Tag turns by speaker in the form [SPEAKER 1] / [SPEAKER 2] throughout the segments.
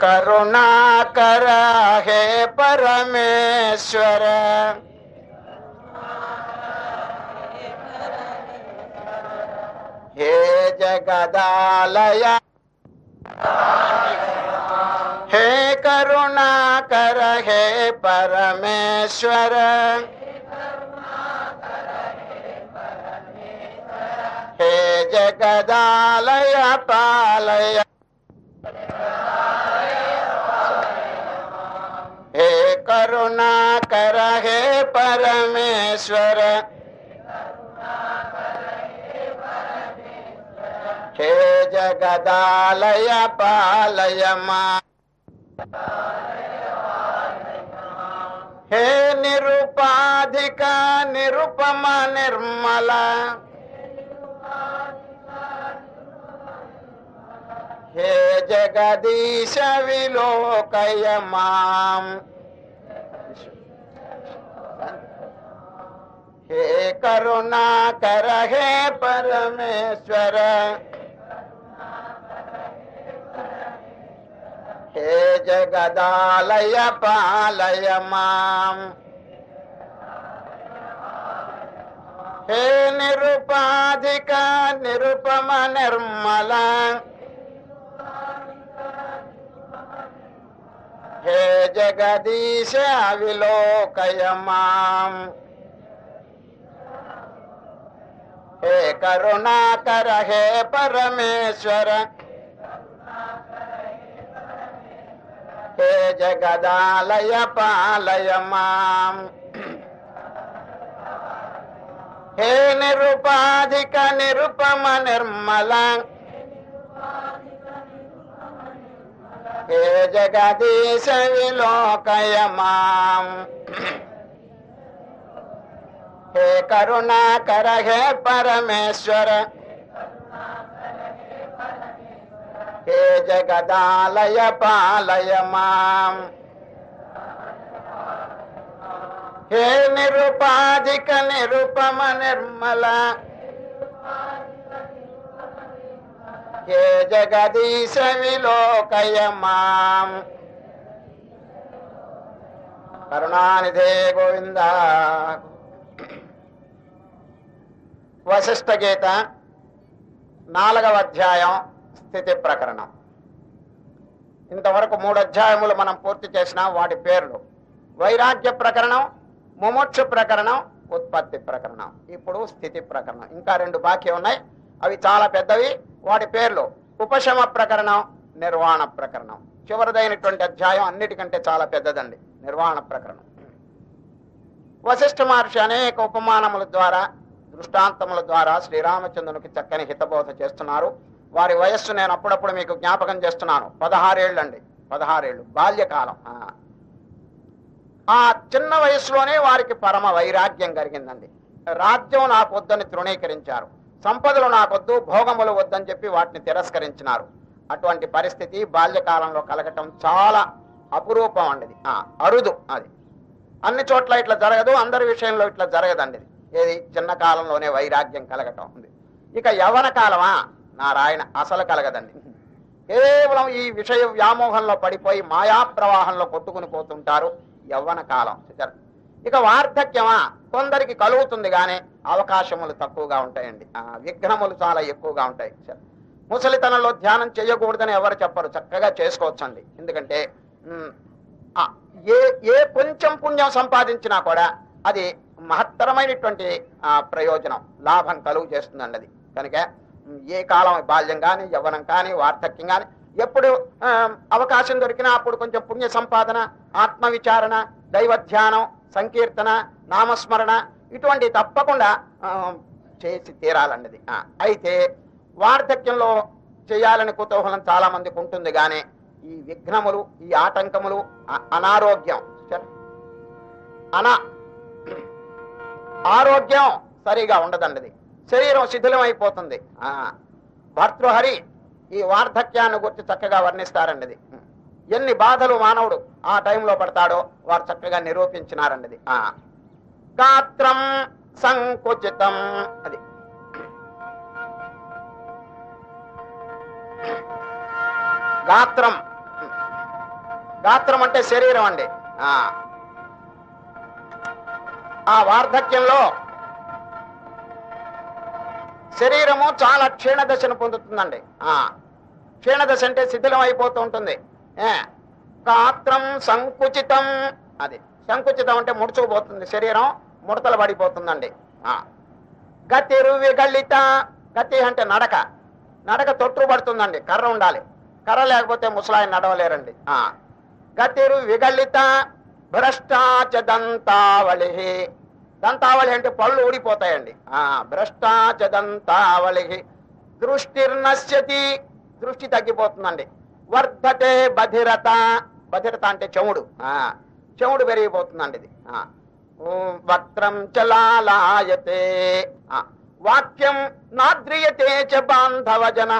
[SPEAKER 1] కరుణాకర హే పరమేశ్వర హే జగదాలయ హే కరుణాకర హే పరమేశ్వర హే జగదాలయ పాలయ హే కరుణాకర హే పరమేశ్వర హే జగదాలయ పాలయ మా హే నిరుపాధిక నిరుపమ నిర్మల హే జగదీశ విలోకయ మాం హే కరుణాకర హే పరమేశ్వర హే జగదాలయ పాలయ మాం హే నిరుపాధిక నిరుపమ నిర్మల హే జగదీశ విలోకయ మాం హే కరుణాకర హే పరమేశ్వర హే జగదాలయ పాలయ మాం హే నిరుపాధిక నిరుపమ నిర్మల హే జగదీశ విలోకయ మాం హే కరుణాకర హే పరమేశ్వర హే జగదాలయ పాలయ మాం హే నిరుపాధిక నిరుపమ నిర్మల హే జగదీశ విలోకయ మాం కరుణానిధే గోవింద వశిష్ఠ గీత నాలుగవ అధ్యాయం స్థితి ప్రకరణం. ఇంతవరకు మూడు అధ్యాయములు మనం పూర్తి చేసిన వాటి పేర్లు. వైరాగ్య ప్రకరణం ముమోక్ష ప్రకరణం ఉత్పత్తి ప్రకరణం. ఇప్పుడు స్థితి ప్రకరణం. ఇంకా రెండు బాకీ ఉన్నాయి. అవి చాలా పెద్దవి. వాటి పేర్లు ఉపశమ ప్రకరణం నిర్వాణ ప్రకరణం. చివరిదైనటువంటి అధ్యాయం అన్నిటికంటే చాలా పెద్దదండి. నిర్వాణ ప్రకరణం. వశిష్ఠ మహర్షి అనేక ఉపమానముల ద్వారా దృష్టాంతముల ద్వారా శ్రీరామచంద్రునికి చక్కని హితబోధ చేస్తున్నారు. వారి వయస్సు నేను అప్పుడప్పుడు మీకు జ్ఞాపకం చేస్తున్నాను. పదహారేళ్ళు అండి పదహారేళ్ళు. బాల్యకాలం. ఆ. చిన్న వయసులోనే వారికి పరమ వైరాగ్యం కలిగిందండి. రాజ్యం నాకొద్దని తృణీకరించారు. సంపదలు నాకొద్దు భోగములు వద్దని చెప్పి వాటిని తిరస్కరించినారు. అటువంటి పరిస్థితి బాల్యకాలంలో కలగటం చాలా అపురూపం అండి అరుదు అది. అన్ని చోట్ల ఇట్లా జరగదు అందరి విషయంలో ఇట్లా జరగదండి ఏది? చిన్న కాలంలోనే వైరాగ్యం కలగటం ఉంది. ఇక యవన కాలమా? నారాయణ అసలు కలగదండి. కేవలం ఈ విషయ వ్యామోహంలో పడిపోయి మాయా ప్రవాహంలో కొట్టుకుని పోతుంటారు యవ్వన కాలం ఇక వార్ధక్యమా? కొందరికి కలుగుతుంది కానీ అవకాశములు తక్కువగా ఉంటాయండి. విఘ్నములు చాలా ఎక్కువగా ఉంటాయి ముసలితనంలో ధ్యానం చేయకూడదని ఎవరు చెప్పరు. చక్కగా చేసుకోవచ్చండి. ఎందుకంటే ఏ ఏ కొంచెం పుణ్యం సంపాదించినా కూడా అది మహత్తరమైనటువంటి ప్రయోజనం లాభం కలుగు చేస్తుందండి అది కనుక ఏ కాలం బాల్యం కానీ యవ్వనం కానీ వార్ధక్యం కానీ ఎప్పుడు అవకాశం దొరికినా అప్పుడు కొంచెం పుణ్య సంపాదన ఆత్మ విచారణ దైవ ధ్యానం సంకీర్తన నామస్మరణ ఇటువంటి తప్పకుండా చేసి తీరాలన్నది. అయితే వార్ధక్యంలో చేయాలని కుతూహలం చాలా మందికి ఉంటుంది కానీ ఈ విఘ్నములు ఈ ఆటంకములు అ- అనారోగ్యం అనా ఆరోగ్యం సరిగా ఉండదండి శరీరం శిథిలం అయిపోతుంది ఆ, భర్తృహరి ఈ వార్ధక్యాన్ని గుర్తి చక్కగా వర్ణిస్తారండి ఎన్ని బాధలు మానవుడు ఆ టైంలో పడతాడో వారు చక్కగా నిరూపించినారండి ఆ గాత్రం సంకుచితం అది. గాత్రం. గాత్రం అంటే శరీరం అండి. ఆ వార్ధక్యంలో శరీరము చాలా క్షీణదశను పొందుతుందండి. ఆ క్షీణదశ అంటే శిథిలం అయిపోతూ ఉంటుంది. ఏ గాత్రం సంకుచితం అది సంకుచితం అంటే ముడుచుకుపోతుంది శరీరం ముడతలు పడిపోతుందండి. ఆ గతిరు విగళిత గతి అంటే నడక. నడక తొట్టు పడుతుందండి కర్ర ఉండాలి. కర్ర లేకపోతే ముసలాయన నడవలేరండి. గతిరు విగళిత భ్రష్టాచ దంతావళి. దంతావళి అంటే పళ్ళు ఊడిపోతాయండి. ఆ భ్రష్టాచ దంతావళి దృష్టిర్నశ్యతి దృష్టి తగ్గిపోతుందండి. వర్ధతే బధిరత బధిరత అంటే చెవుడు ఆ చెవుడు పెరిగిపోతుందండి ఇది. వక్త్రం చలాయతే వాక్యం నాద్రియతే చ బాంధవ జన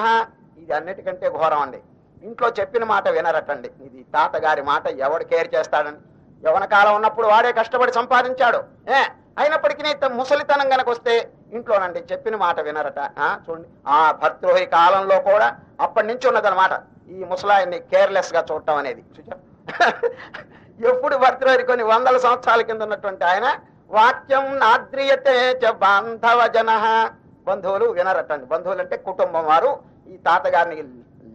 [SPEAKER 1] ఇది అన్నిటికంటే ఘోరం అండి. ఇంట్లో చెప్పిన మాట వినరటండి. ఇది తాతగారి మాట ఎవడు కేర్ చేస్తాడని యవన కాలం ఉన్నప్పుడు వాడే కష్టపడి సంపాదించాడు. ఏ అయినప్పటికీ ముసలితనం గనక వస్తే ఇంట్లోనండి చెప్పిన మాట వినరట. చూడండి. ఆ భర్తృహరి కాలంలో కూడా అప్పటి నుంచి ఉన్నదన్నమాట. ఈ ముసలాయన్ని కేర్లెస్గా చూడటం అనేది. చూచారా? ఎప్పుడు భర్తృహరి కొన్ని వందల సంవత్సరాల కింద ఉన్నటువంటి ఆయన వాక్యం నాద్రియతే చ బాంధవ జన. బంధువులు వినరటండి. బంధువులు అంటే కుటుంబం వారు ఈ తాతగారిని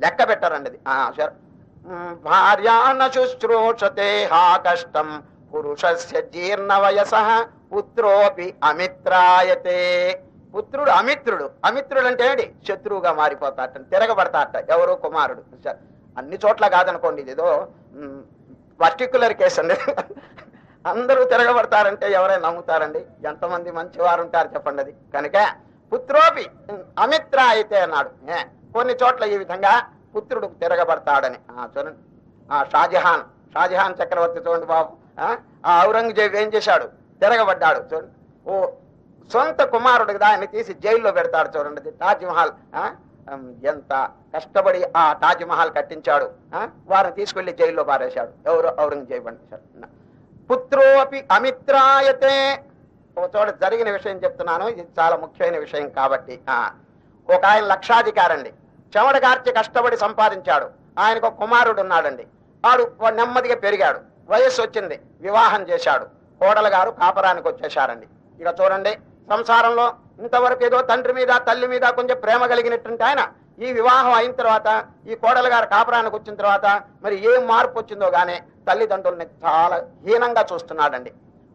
[SPEAKER 1] లెక్క పెట్టారండి. అది భార్యాన శుశ్రూషతే హా కష్టం. పురుషస్య జీర్ణ వయస. పుత్రోపి అమిత్రాయతే. పుత్రుడు అమిత్రుడు. అమిత్రుడు అంటే ఏంటి? శత్రువుగా మారిపోతాట తిరగబడతాట ఎవరు? కుమారుడు. అన్ని చోట్ల కాదనుకోండి ఇది ఏదో పర్టికులర్ కేసు అండి. అందరూ తిరగబడతారంటే ఎవరైనా నమ్ముతారండి? ఎంతమంది మంచివారు ఉంటారు చెప్పండి అది. కనుక పుత్రోపి అమిత్ర అయితే అన్నాడు. ఏ, కొన్ని చోట్ల ఈ విధంగా పుత్రుడు తిరగబడతాడని. ఆ, చూడండి. ఆ షాజహాన్ షాజహాన్ చక్రవర్తి చూడండి బాబు. ఆ, ఆ ఔరంగజేబు ఏం చేశాడు? తిరగబడ్డాడు చూడు. ఓ సొంత కుమారుడు కదా ఆయన తీసి జైల్లో పెడతాడు చూడండి. తాజ్మహల్ తాజ్ మహల్ ఆ, ఎంత కష్టపడి ఆ తాజ్ మహల్ కట్టించాడు వారిని తీసుకెళ్ళి జైల్లో పారేశాడు. ఎవరు ఔరంగజేబు పుత్రో పుత్రోపి అమిత్రాయతే. ఒక చోట జరిగిన విషయం చెప్తున్నాను. ఇది చాలా ముఖ్యమైన విషయం కాబట్టి ఆ. ఒక ఆయన లక్షాధికారండి. చెమట కార్చి కష్టపడి సంపాదించాడు. ఆయనకు ఒక కుమారుడు ఉన్నాడండి. వాడు నెమ్మదిగా పెరిగాడు. వయస్సు వచ్చింది. వివాహం చేశాడు. కోడలు గారు కాపరానికి వచ్చేశారండి. ఇక చూడండి సంసారంలో ఇంతవరకు ఏదో తండ్రి మీద తల్లి మీద కొంచెం ప్రేమ కలిగినట్టుంటే ఆయన ఈ వివాహం అయిన తర్వాత ఈ కోడలు గారు కాపురానికి వచ్చిన తర్వాత మరి ఏం మార్పు వచ్చిందో గానీ తల్లిదండ్రుల్ని చాలా హీనంగా చూస్తున్నాడండి.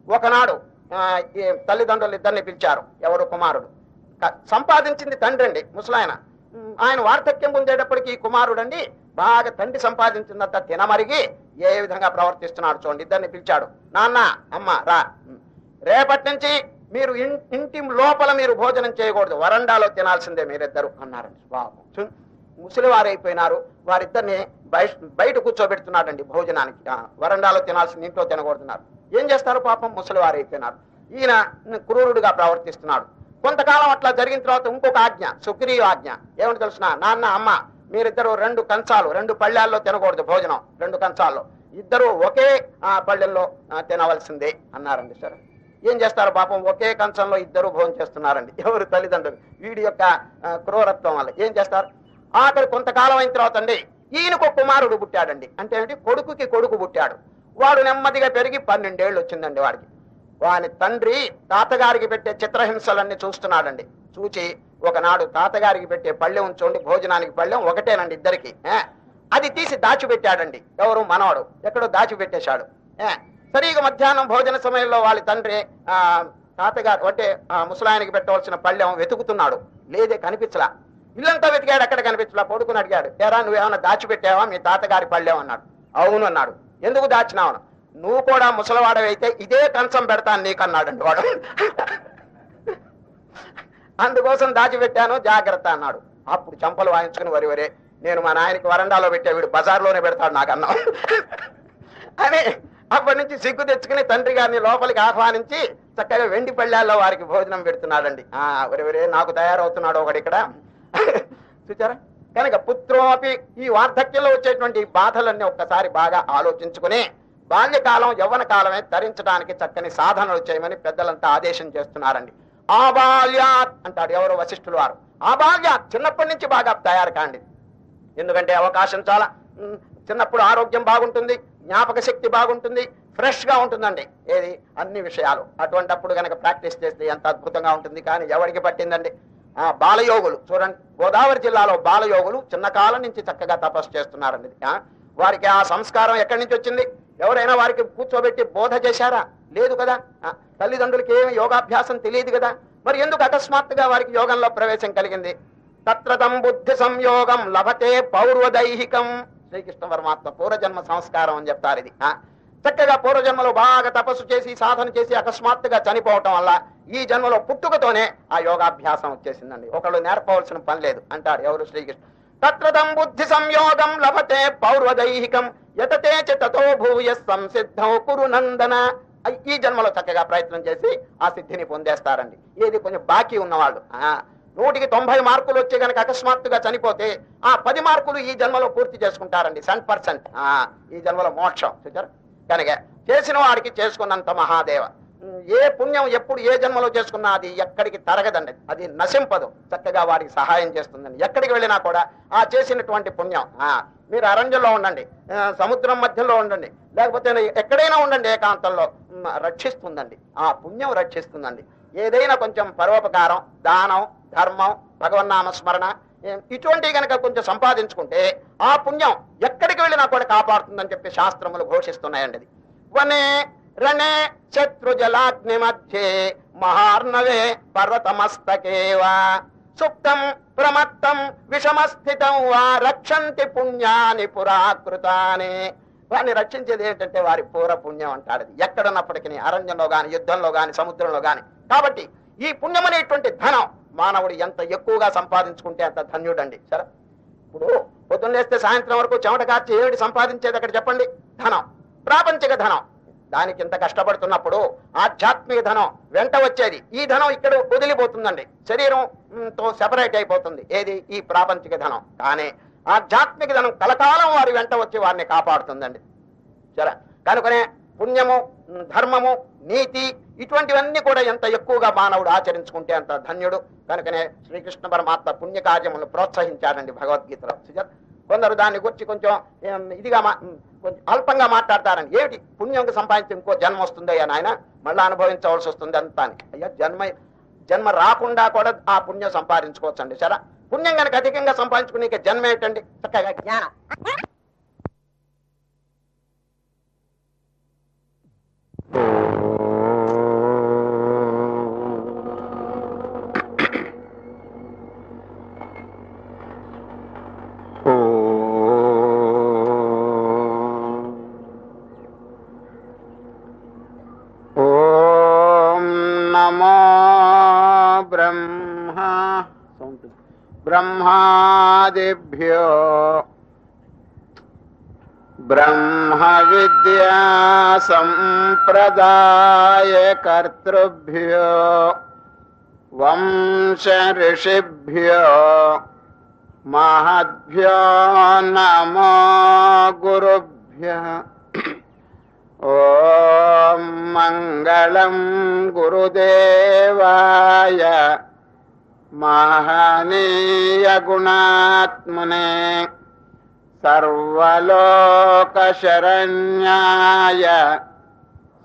[SPEAKER 1] ఒకనాడు తల్లిదండ్రులు ఇద్దరిని పిలిచారు ఎవరు కుమారుడు. సంపాదించింది తండ్రి అండి ముసలాయన. ఆయన వార్ధక్యం పొందేటప్పటికి ఈ కుమారుడు అండి బాగా తండ్రి సంపాదించినంత తినమరిగి ఏ విధంగా ప్రవర్తిస్తున్నాడు చూడండి ఇద్దరిని పిలిచాడు. నాన్న అమ్మ రా. రేపటి నుంచి మీరు ఇంటి లోపల మీరు భోజనం చేయకూడదు వరండాలో తినాల్సిందే మీరిద్దరు అన్నారండి బాబు. చూ- ముసలివారు వారిద్దరిని బయట బయట కూర్చోబెడుతున్నాడండి భోజనానికి. వరండాలో తినాల్సింది ఇంట్లో తినకూడదున్నారు. ఏం చేస్తారు పాపం? ముసలివారైపోయినారు. ఈయన క్రూరుడుగా ప్రవర్తిస్తున్నాడు. కొంతకాలం అట్లా జరిగిన తర్వాత ఇంకొక ఆజ్ఞ సుగ్రీయు ఆజ్ఞ ఏమని తెలుసిన? నాన్న అమ్మ మీరిద్దరు రెండు కంచాలు రెండు పళ్ళాల్లో తినకూడదు భోజనం రెండు కంచాల్లో. ఇద్దరు ఒకే పళ్ళెల్లో తినవలసిందే అన్నారండి సరే. ఏం చేస్తారు పాపం? ఒకే కంచంలో ఇద్దరు భోజనం చేస్తున్నారండి. ఎవరు తల్లిదండ్రులు? వీడి యొక్క క్రూరత్వం వల్ల. ఏం చేస్తారు? ఆఖరి కొంతకాలం అయిన తర్వాత అండి ఈయనకు కుమారుడు పుట్టాడండి. అంటే ఏంటి కొడుకుకి కొడుకు పుట్టాడు. వాడు నెమ్మదిగా పెరిగి పన్నెండేళ్ళు వచ్చిందండి వాడికి. వాని తండ్రి తాతగారికి పెట్టే చిత్రహింసలన్నీ చూస్తున్నాడండి. చూచి ఒకనాడు తాతగారికి పెట్టే పళ్ళెం ఉంచోండి భోజనానికి పళ్ళెం ఒకటేనండి ఇద్దరికి. అది తీసి దాచిపెట్టాడండి. ఎవరు? మనవాడు. ఎక్కడో దాచిపెట్టేశాడు. సరిగా మధ్యాహ్నం భోజన సమయంలో వాళ్ళ తండ్రి ఆ తాతగారు అంటే ముసలాయనకి పెట్టవలసిన పళ్ళెం వెతుకుతున్నాడు. లేదే కనిపించలా. ఇల్లంతా వెతికాడు ఎక్కడ కనిపించలా? కొడుకుని అడిగాడు. ఎరా నువ్వేమన్నా దాచిపెట్టావా? మీ తాతగారి పళ్ళెం అన్నాడు. అవును అన్నాడు. ఎందుకు దాచినావు? నువ్వు కూడా ముసలివాడవైతే ఇదే కంచం పెడతాను నీకన్నాడండి వాడు. అందుకోసం దాచిపెట్టాను జాగ్రత్త అన్నాడు. అప్పుడు చంపలు వాయించుకుని వరి వరే నేను మా నాయనకి వరండాలో పెట్టా వీడు బజార్లోనే పెడతాడు నాకు అని అప్పటి నుంచి సిగ్గు తెచ్చుకుని తండ్రి గారిని లోపలికి ఆహ్వానించి చక్కగా వెండి పళ్ళాల్లో వారికి భోజనం పెడుతున్నాడండి. ఆ ఒరే ఒరే నాకు తయారవుతున్నాడు ఒకటి ఇక్కడ. చూచారా? కనుక పుత్రోపి ఈ వార్ధక్యంలో వచ్చేటువంటి బాధలన్నీ ఒక్కసారి బాగా ఆలోచించుకుని బాల్యకాలం యవ్వన కాలమే తరించడానికి చక్కని సాధనలు చేయమని పెద్దలంతా ఆదేశం చేస్తున్నారండి. ఆబాల్యాత్ అంటాడు ఎవరు వశిష్ఠులు వారు. ఆబాల్యాత్ చిన్నప్పటి నుంచి బాగా తయారు కాండి. ఎందుకంటే అవకాశం చాలా. చిన్నప్పుడు ఆరోగ్యం బాగుంటుంది జ్ఞాపక శక్తి బాగుంటుంది ఫ్రెష్గా ఉంటుందండి. ఏది? అన్ని విషయాలు. అటువంటప్పుడు కనుక ప్రాక్టీస్ చేస్తే ఎంత అద్భుతంగా ఉంటుంది కానీ ఎవరికి పట్టిందండి? ఆ బాలయోగులు. చూడండి గోదావరి జిల్లాలో బాలయోగులు చిన్న కాలం నుంచి చక్కగా తపస్సు చేస్తున్నారండి. వారికి ఆ సంస్కారం ఎక్కడి నుంచి వచ్చింది? ఎవరైనా వారికి కూర్చోబెట్టి బోధ చేశారా? లేదు కదా? తల్లిదండ్రులకి ఏమి యోగాభ్యాసం తెలియదు కదా? మరి ఎందుకు అకస్మాత్తుగా వారికి యోగంలో ప్రవేశం కలిగింది? తత్రతం బుద్ధి సంయోగం లభతే పౌర్వదైహికం. శ్రీకృష్ణ పరమాత్మ పూర్వజన్మ సంస్కారం అని చెప్తారు ఇది. చక్కగా పూర్వజన్మలో బాగా తపస్సు చేసి సాధన చేసి అకస్మాత్తుగా చనిపోవటం వల్ల ఈ జన్మలో పుట్టుకతోనే ఆ యోగాభ్యాసం వచ్చేసిందండి. ఒకళ్ళు నేర్పవలసిన పని లేదు. అంటాడు ఎవరు శ్రీకృష్ణ? తత్రతం బుద్ధి సంయోగం లభతే పౌర్వదైహికం. యతతే చ తతో భూయ సంసిద్ధం కురు నందన. ఈ జన్మలో చక్కగా ప్రయత్నం చేసి ఆ సిద్ధిని పొందేస్తారండి. ఏది కొంచెం బాకీ ఉన్నవాళ్ళు. ఆ, నూటికి తొంభై మార్కులు వచ్చి గనక అకస్మాత్తుగా చనిపోతే ఆ పది మార్కులు ఈ జన్మలో పూర్తి చేసుకుంటారండి సెవెన్ పర్సెంట్ ఈ జన్మలో మోక్షం. చూచారు కనుక చేసిన వాడికి చేసుకున్నంత మహాదేవ. ఏ పుణ్యం ఎప్పుడు ఏ జన్మలో చేసుకున్నా అది ఎక్కడికి తరగదండి. అది నశింపదు. చక్కగా వాడికి సహాయం చేస్తుందండి ఎక్కడికి వెళ్ళినా కూడా ఆ చేసినటువంటి పుణ్యం మీరు అరణ్యంలో ఉండండి సముద్రం మధ్యలో ఉండండి లేకపోతే ఎక్కడైనా ఉండండి ఏకాంతంలో రక్షిస్తుందండి. ఆ పుణ్యం రక్షిస్తుందండి. ఏదైనా కొంచెం పరోపకారం దానం ధర్మం భగవన్నామ స్మరణ ఇటువంటివి కనుక కొంచెం సంపాదించుకుంటే ఆ పుణ్యం ఎక్కడికి వెళ్ళినా కూడా కాపాడుతుందని చెప్పి శాస్త్రములు ఘోషిస్తున్నాయండి అది. రణే శత్రుజలాగ్ని మధ్యే మహార్ణవే పర్వతమస్తకేవా సుప్తం ప్రమత్తం విషమస్థితం వా రక్షంతి పుణ్యాని పురాకృతాని వారిని రక్షించేది ఏంటంటే వారి పూర్వ పుణ్యం అంటాడు ఎక్కడున్నప్పటికీ అరణ్యంలో గాని యుద్ధంలో గాని సముద్రంలో గాని. కాబట్టి ఈ పుణ్యం అనేటువంటి ధనం మానవుడు ఎంత ఎక్కువగా సంపాదించుకుంటే అంత ధన్యుడండి. సరే? ఇప్పుడు పొద్దున్న లేస్తే సాయంత్రం వరకు చెమట కార్చి ఏమిటి సంపాదించేది అక్కడ చెప్పండి? ధనం. ప్రాపంచిక ధనం. దానికి ఇంత కష్టపడుతున్నప్పుడు ఆధ్యాత్మిక ధనం వెంట వచ్చేది. ఈ ధనం ఇక్కడ వదిలిపోతుందండి. శరీరం తో సెపరేట్ అయిపోతుంది. ఏది? ఈ ప్రాపంచిక ధనం. కానీ ఆధ్యాత్మిక ధనం కలకాలం వారి వెంట వచ్చి వారిని కాపాడుతుందండి. సరే కనుకనే పుణ్యము ధర్మము నీతి ఇటువంటివన్నీ కూడా ఎంత ఎక్కువగా మానవుడు ఆచరించుకుంటే అంత ధన్యుడు. కనుకనే శ్రీకృష్ణ పరమాత్మ పుణ్య కార్యములను ప్రోత్సహించాడండి భగవద్గీతలో. కొందరు దాన్ని గురించి కొంచెం ఇదిగా మా- కొంచెం అల్పంగా మాట్లాడతారని. ఏమిటి? పుణ్యంకి సంపాదించి ఇంకో జన్మ వస్తుందయ్యా నాయన? మళ్ళీ అనుభవించవలసి వస్తుంది అంతా అయ్యా జన్మ జన్మ రాకుండా కూడా ఆ పుణ్యం సంపాదించుకోవచ్చండి. సరే? పుణ్యం కనుక అధికంగా సంపాదించుకునే జన్మ ఏంటండి? చక్కగా జ్ఞానం. ब्रह्मादिभ्यो। ब्रह्मविद्यासम्प्रदायकर्तृभ्यो वंशऋषिभ्यो। महद्भ्यो नमो गुरुभ्य। ॐ मङ्गलं गुरुदेवाय। महनीयगुणात्मने सर्वलोकशरण्याय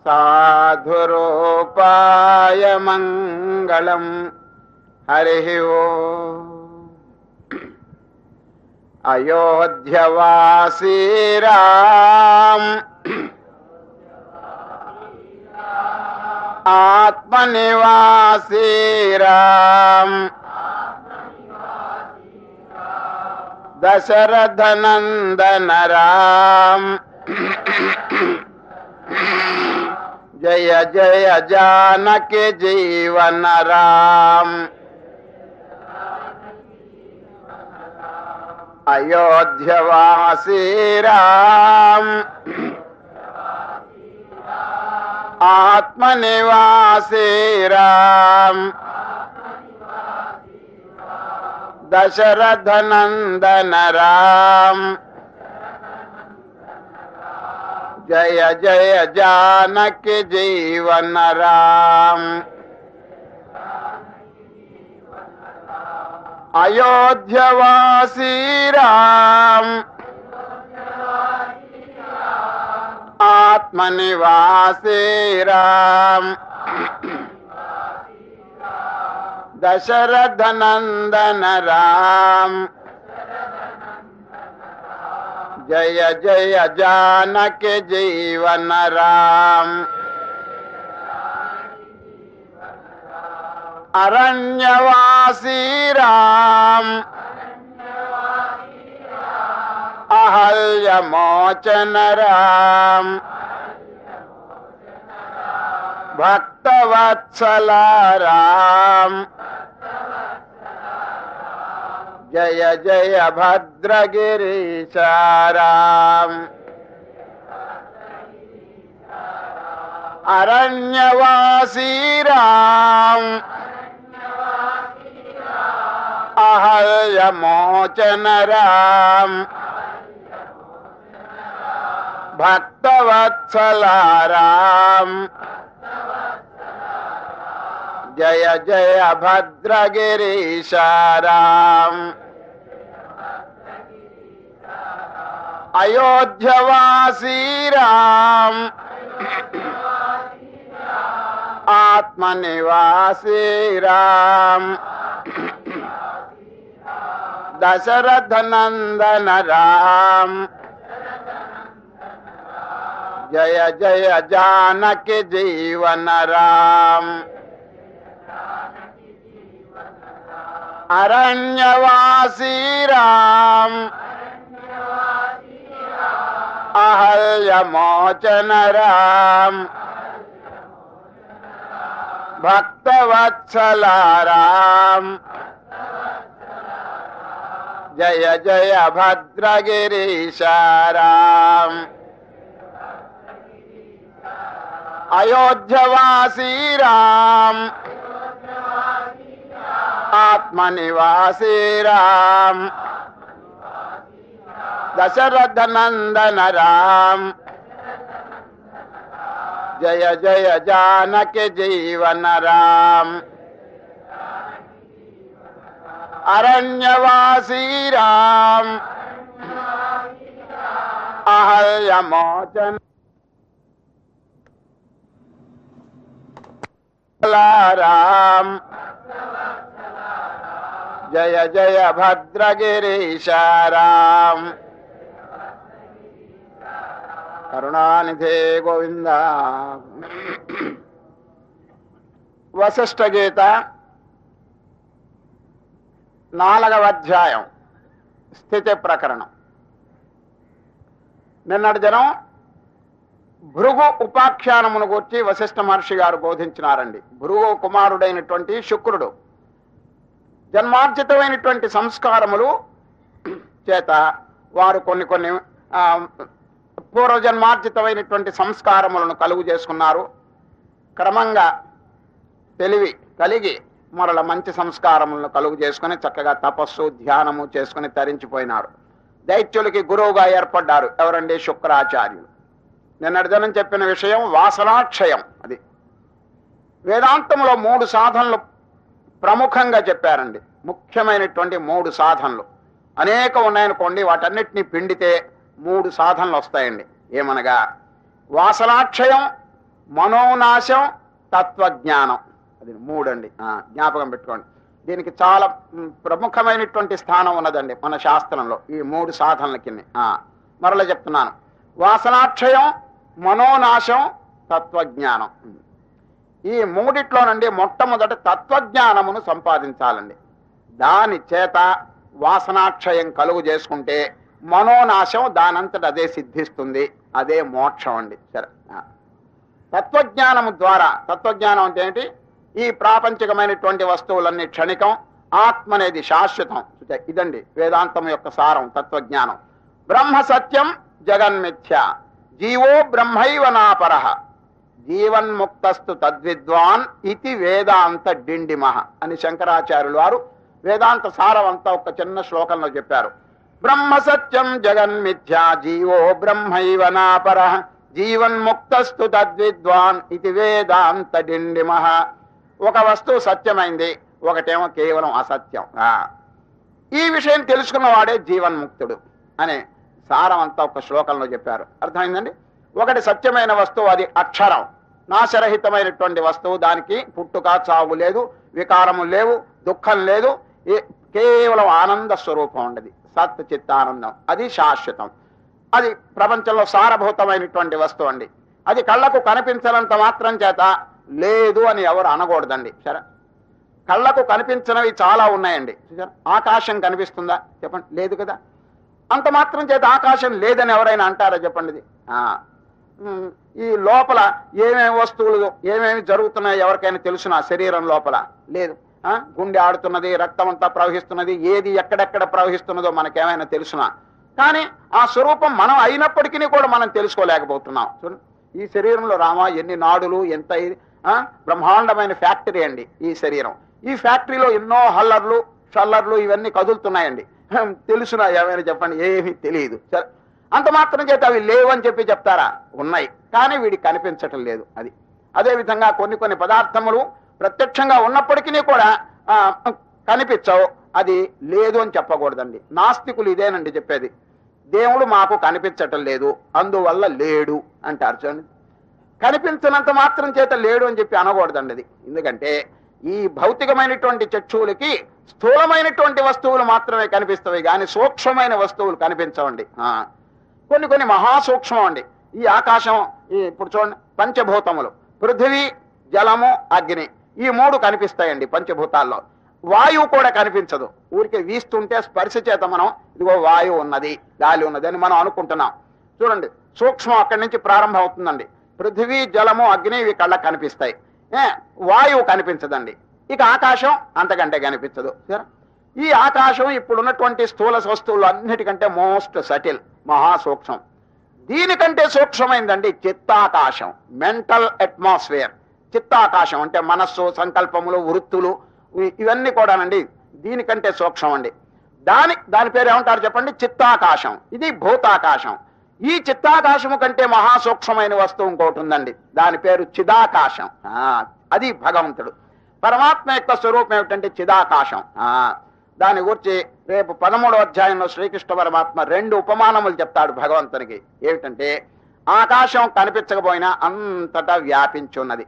[SPEAKER 1] साधुरूपाय मङ्गलम्। साधुरोपायमङ्गलम् हरिवो अयोध्यवासीराम् మంగళం హరి ఓ అయోధ్యవాసీ రామ్ ఆత్మనివాసీ రామ్ దశరథ నందన రామ్ జయ జయ జానకి జీవన రామ్ అయోధ్యవాసీ రామ్ ఆత్మనివాసీ రామ్ దశరథ నందన రామ్ జయ జయ ఆత్మనివాసీ రామ్ దశరథ నందన రామ్ జయ జయ జానకి జీవన రామ్ అరణ్యవాసీ రామ్ అహల్యమోచన రామ్ భక్తవత్సల రామ్ జయ జయ భద్రగిరీశ రామ్ అరణ్యవాసీ రామ్ అహల్యమోచన రామ్ భక్తవత్సల రామ్ జయ జయ భద్రగిరీశ రామ్ అయోధ్యవాసీ రామ్ ఆత్మనివాసీ రామ్ దశరథ నందన రామ్ జయ జయ జానకి జీవన రామ్ అరణ్యవాసీ రామ్ అహల్యమోచన రామ్ భక్తవత్సల రామ్ జయ జయ భద్రగిరీశ రామ్ అయోధ్యవాసీ రామ్ ఆత్మనివాసీ రామ్ దశరథ నందన రామ్ జయ జయ జానకి జీవన రామ్ అరణ్యవాసీ రామ్ అహల్యమోచన రామ్ జయ జయ భద్రగిరీశారాం. కరుణానిధే గోవింద. వశిష్ఠ గీత నాలుగవ అధ్యాయం. స్థితి ప్రకరణం. నిన్నటి జనం భృగు ఉపాఖ్యానమును గూర్చి వశిష్ఠ మహర్షి గారు బోధించినారండి. భృగు కుమారుడైనటువంటి శుక్రుడు. జన్మార్జితమైనటువంటి సంస్కారములు చేత వారు కొన్ని కొన్ని పూర్వజన్మార్జితమైనటువంటి సంస్కారములను కలుగు చేసుకున్నారు. క్రమంగా తెలివి కలిగి మరల మంచి సంస్కారములను కలుగు చేసుకుని చక్కగా తపస్సు ధ్యానము చేసుకుని తరించిపోయినారు. దైత్యులకి గురువుగా ఏర్పడ్డారు ఎవరండి? శుక్రాచార్యులు. నిన్నటి చెప్పిన విషయం వాసనాక్షయం అది. వేదాంతంలో మూడు సాధనలు ప్రముఖంగా చెప్పారండి. ముఖ్యమైనటువంటి మూడు సాధనలు. అనేక ఉన్నాయనుకోండి వాటన్నిటిని పిండితే మూడు సాధనలు వస్తాయండి. ఏమనగా వాసనాక్షయం మనోనాశం తత్వజ్ఞానం. అది మూడండి. జ్ఞాపకం పెట్టుకోండి. దీనికి చాలా ప్రముఖమైనటువంటి స్థానం ఉన్నదండి మన శాస్త్రంలో ఈ మూడు సాధనల కింద మరలా చెప్తున్నాను. వాసనాక్షయం మనోనాశం తత్వజ్ఞానం. ఈ మూడిట్లో నుండి మొట్టమొదట తత్వజ్ఞానమును సంపాదించాలండి. దాని చేత వాసనాక్షయం కలుగు చేసుకుంటే మనోనాశం దానంతట అదే సిద్ధిస్తుంది అదే మోక్షం అండి సరే తత్వజ్ఞానము ద్వారా తత్వజ్ఞానం అంటే ఏంటి? ఈ ప్రాపంచికమైనటువంటి వస్తువులన్నీ క్షణికం ఆత్మ అనేది శాశ్వతం ఇదండి వేదాంతం యొక్క సారం తత్వజ్ఞానం. బ్రహ్మ సత్యం జగన్మిథ్య. జీవో బ్రహ్మైవ నాపర జీవన్ముక్తస్తు తద్విద్వాన్ ఇది వేదాంత డిండిమహ అని శంకరాచార్యులు వారు వేదాంత సారం అంతా ఒక చిన్న శ్లోకంలో చెప్పారు. బ్రహ్మ సత్యం జగన్మిథ్యా జీవో బ్రహ్మైవ నాపర జీవన్ముక్తస్తు తద్విద్వాన్ ఇది వేదాంత డిండిమహ ఒక వస్తువు సత్యమైంది ఒకటేమో కేవలం అసత్యం. ఈ విషయం తెలుసుకున్నవాడే జీవన్ముక్తుడు అనే సారం అంతా ఒక శ్లోకంలో చెప్పారు. అర్థమైందండి? ఒకటి సత్యమైన వస్తువు అది అక్షరం. నాశరహితమైనటువంటి వస్తువు దానికి పుట్టుక చావు లేదు వికారము లేవు దుఃఖం లేదు ఏ- కేవలం ఆనంద స్వరూపం ఉండదు. సత్ చిత్తానందం అది శాశ్వతం. అది ప్రపంచంలో సారభూతమైనటువంటి వస్తువు అండి. అది కళ్ళకు కనిపించనంత మాత్రం చేత లేదు అని ఎవరు అనకూడదండి. సరే? కళ్ళకు కనిపించినవి చాలా ఉన్నాయండి. ఆకాశం కనిపిస్తుందా? చెప్పండి. లేదు కదా? అంత మాత్రం చేత ఆకాశం లేదని ఎవరైనా అంటారా చెప్పండి ఈ లోపల ఏమేమి వస్తువులు ఏమేమి జరుగుతున్నాయో ఎవరికైనా తెలుసునా శరీరం లోపల? లేదు? గుండె ఆడుతున్నది రక్తం అంతా ప్రవహిస్తున్నది ఏది ఎక్కడెక్కడ ప్రవహిస్తున్నదో మనకేమైనా తెలుసునా? కానీ ఆ స్వరూపం మనం అయినప్పటికీ కూడా మనం తెలుసుకోలేకపోతున్నాం. చూడండి ఈ శరీరంలో రామా ఎన్ని నాడులు ఎంత? బ్రహ్మాండమైన ఫ్యాక్టరీ అండి ఈ శరీరం. ఈ ఫ్యాక్టరీలో ఎన్నో హల్లర్లు షల్లర్లు ఇవన్నీ కదులుతున్నాయండి. తెలుసునా ఏమైనా చెప్పండి? ఏమీ తెలియదు. సరే. అంత మాత్రం చేత అవి లేవని చెప్పి చెప్తారా? ఉన్నాయి. కానీ వీడికి కనిపించటం లేదు అది. అదే విధంగా కొన్ని కొన్ని పదార్థములు ప్రత్యక్షంగా ఉన్నప్పటికీ కూడా కనిపించవు. అది లేదు అని చెప్పకూడదండి. నాస్తికులు ఇదేనండి చెప్పేది. దేవుడు మాకు కనిపించటం లేదు. అందువల్ల లేడు అంటారు చూడండి. కనిపించినంత మాత్రం చేత లేడు అని చెప్పి అనకూడదండి అది. ఎందుకంటే ఈ భౌతికమైనటువంటి చక్షువులకి స్థూలమైనటువంటి వస్తువులు మాత్రమే కనిపిస్తాయి కానీ సూక్ష్మమైన వస్తువులు కనిపించవండి. కొన్ని కొన్ని మహాసూక్ష్మం అండి. ఈ ఆకాశం ఈ ఇప్పుడు చూడండి పంచభూతములు. పృథివీ జలము అగ్ని ఈ మూడు కనిపిస్తాయండి పంచభూతాల్లో. వాయువు కూడా కనిపించదు. ఊరికే వీస్తుంటే స్పర్శ చేత మనం ఇదిగో వాయువు ఉన్నది గాలి ఉన్నది అని మనం అనుకుంటున్నాం. చూడండి సూక్ష్మం అక్కడి నుంచి ప్రారంభం అవుతుందండి పృథివీ జలము అగ్ని ఇవి కళ్ళకు కనిపిస్తాయి. వాయువు కనిపించదండి. ఇక ఆకాశం అంతకంటే కనిపించదు. ఈ ఆకాశం ఇప్పుడున్నటువంటి స్థూల వస్తువులు అన్నిటికంటే మోస్ట్ సటిల్ మహాసూక్ష్మం దీనికంటే సూక్ష్మమైందండి చిత్తాకాశం మెంటల్ అట్మాస్ఫియర్. చిత్తాకాశం అంటే మనస్సు సంకల్పములు వృత్తులు ఇవన్నీ కూడానండి దీనికంటే సూక్ష్మం అండి దాని దాని పేరు ఏమంటారు చెప్పండి? చిత్తాకాశం. ఇది భూతాకాశం. ఈ చిత్తాకాశము కంటే మహాసూక్ష్మమైన వస్తువు ఇంకోటి ఉందండి. దాని పేరు చిదాకాశం. అది భగవంతుడు. పరమాత్మ యొక్క స్వరూపం ఏమిటంటే చిదాకాశం. ఆ, దాని గురించి రేపు పదమూడవ అధ్యాయంలో శ్రీకృష్ణ పరమాత్మ రెండు ఉపమానములు చెప్తాడు భగవంతునికి. ఏమిటంటే ఆకాశం కనిపించకపోయినా అంతటా వ్యాపించి ఉన్నది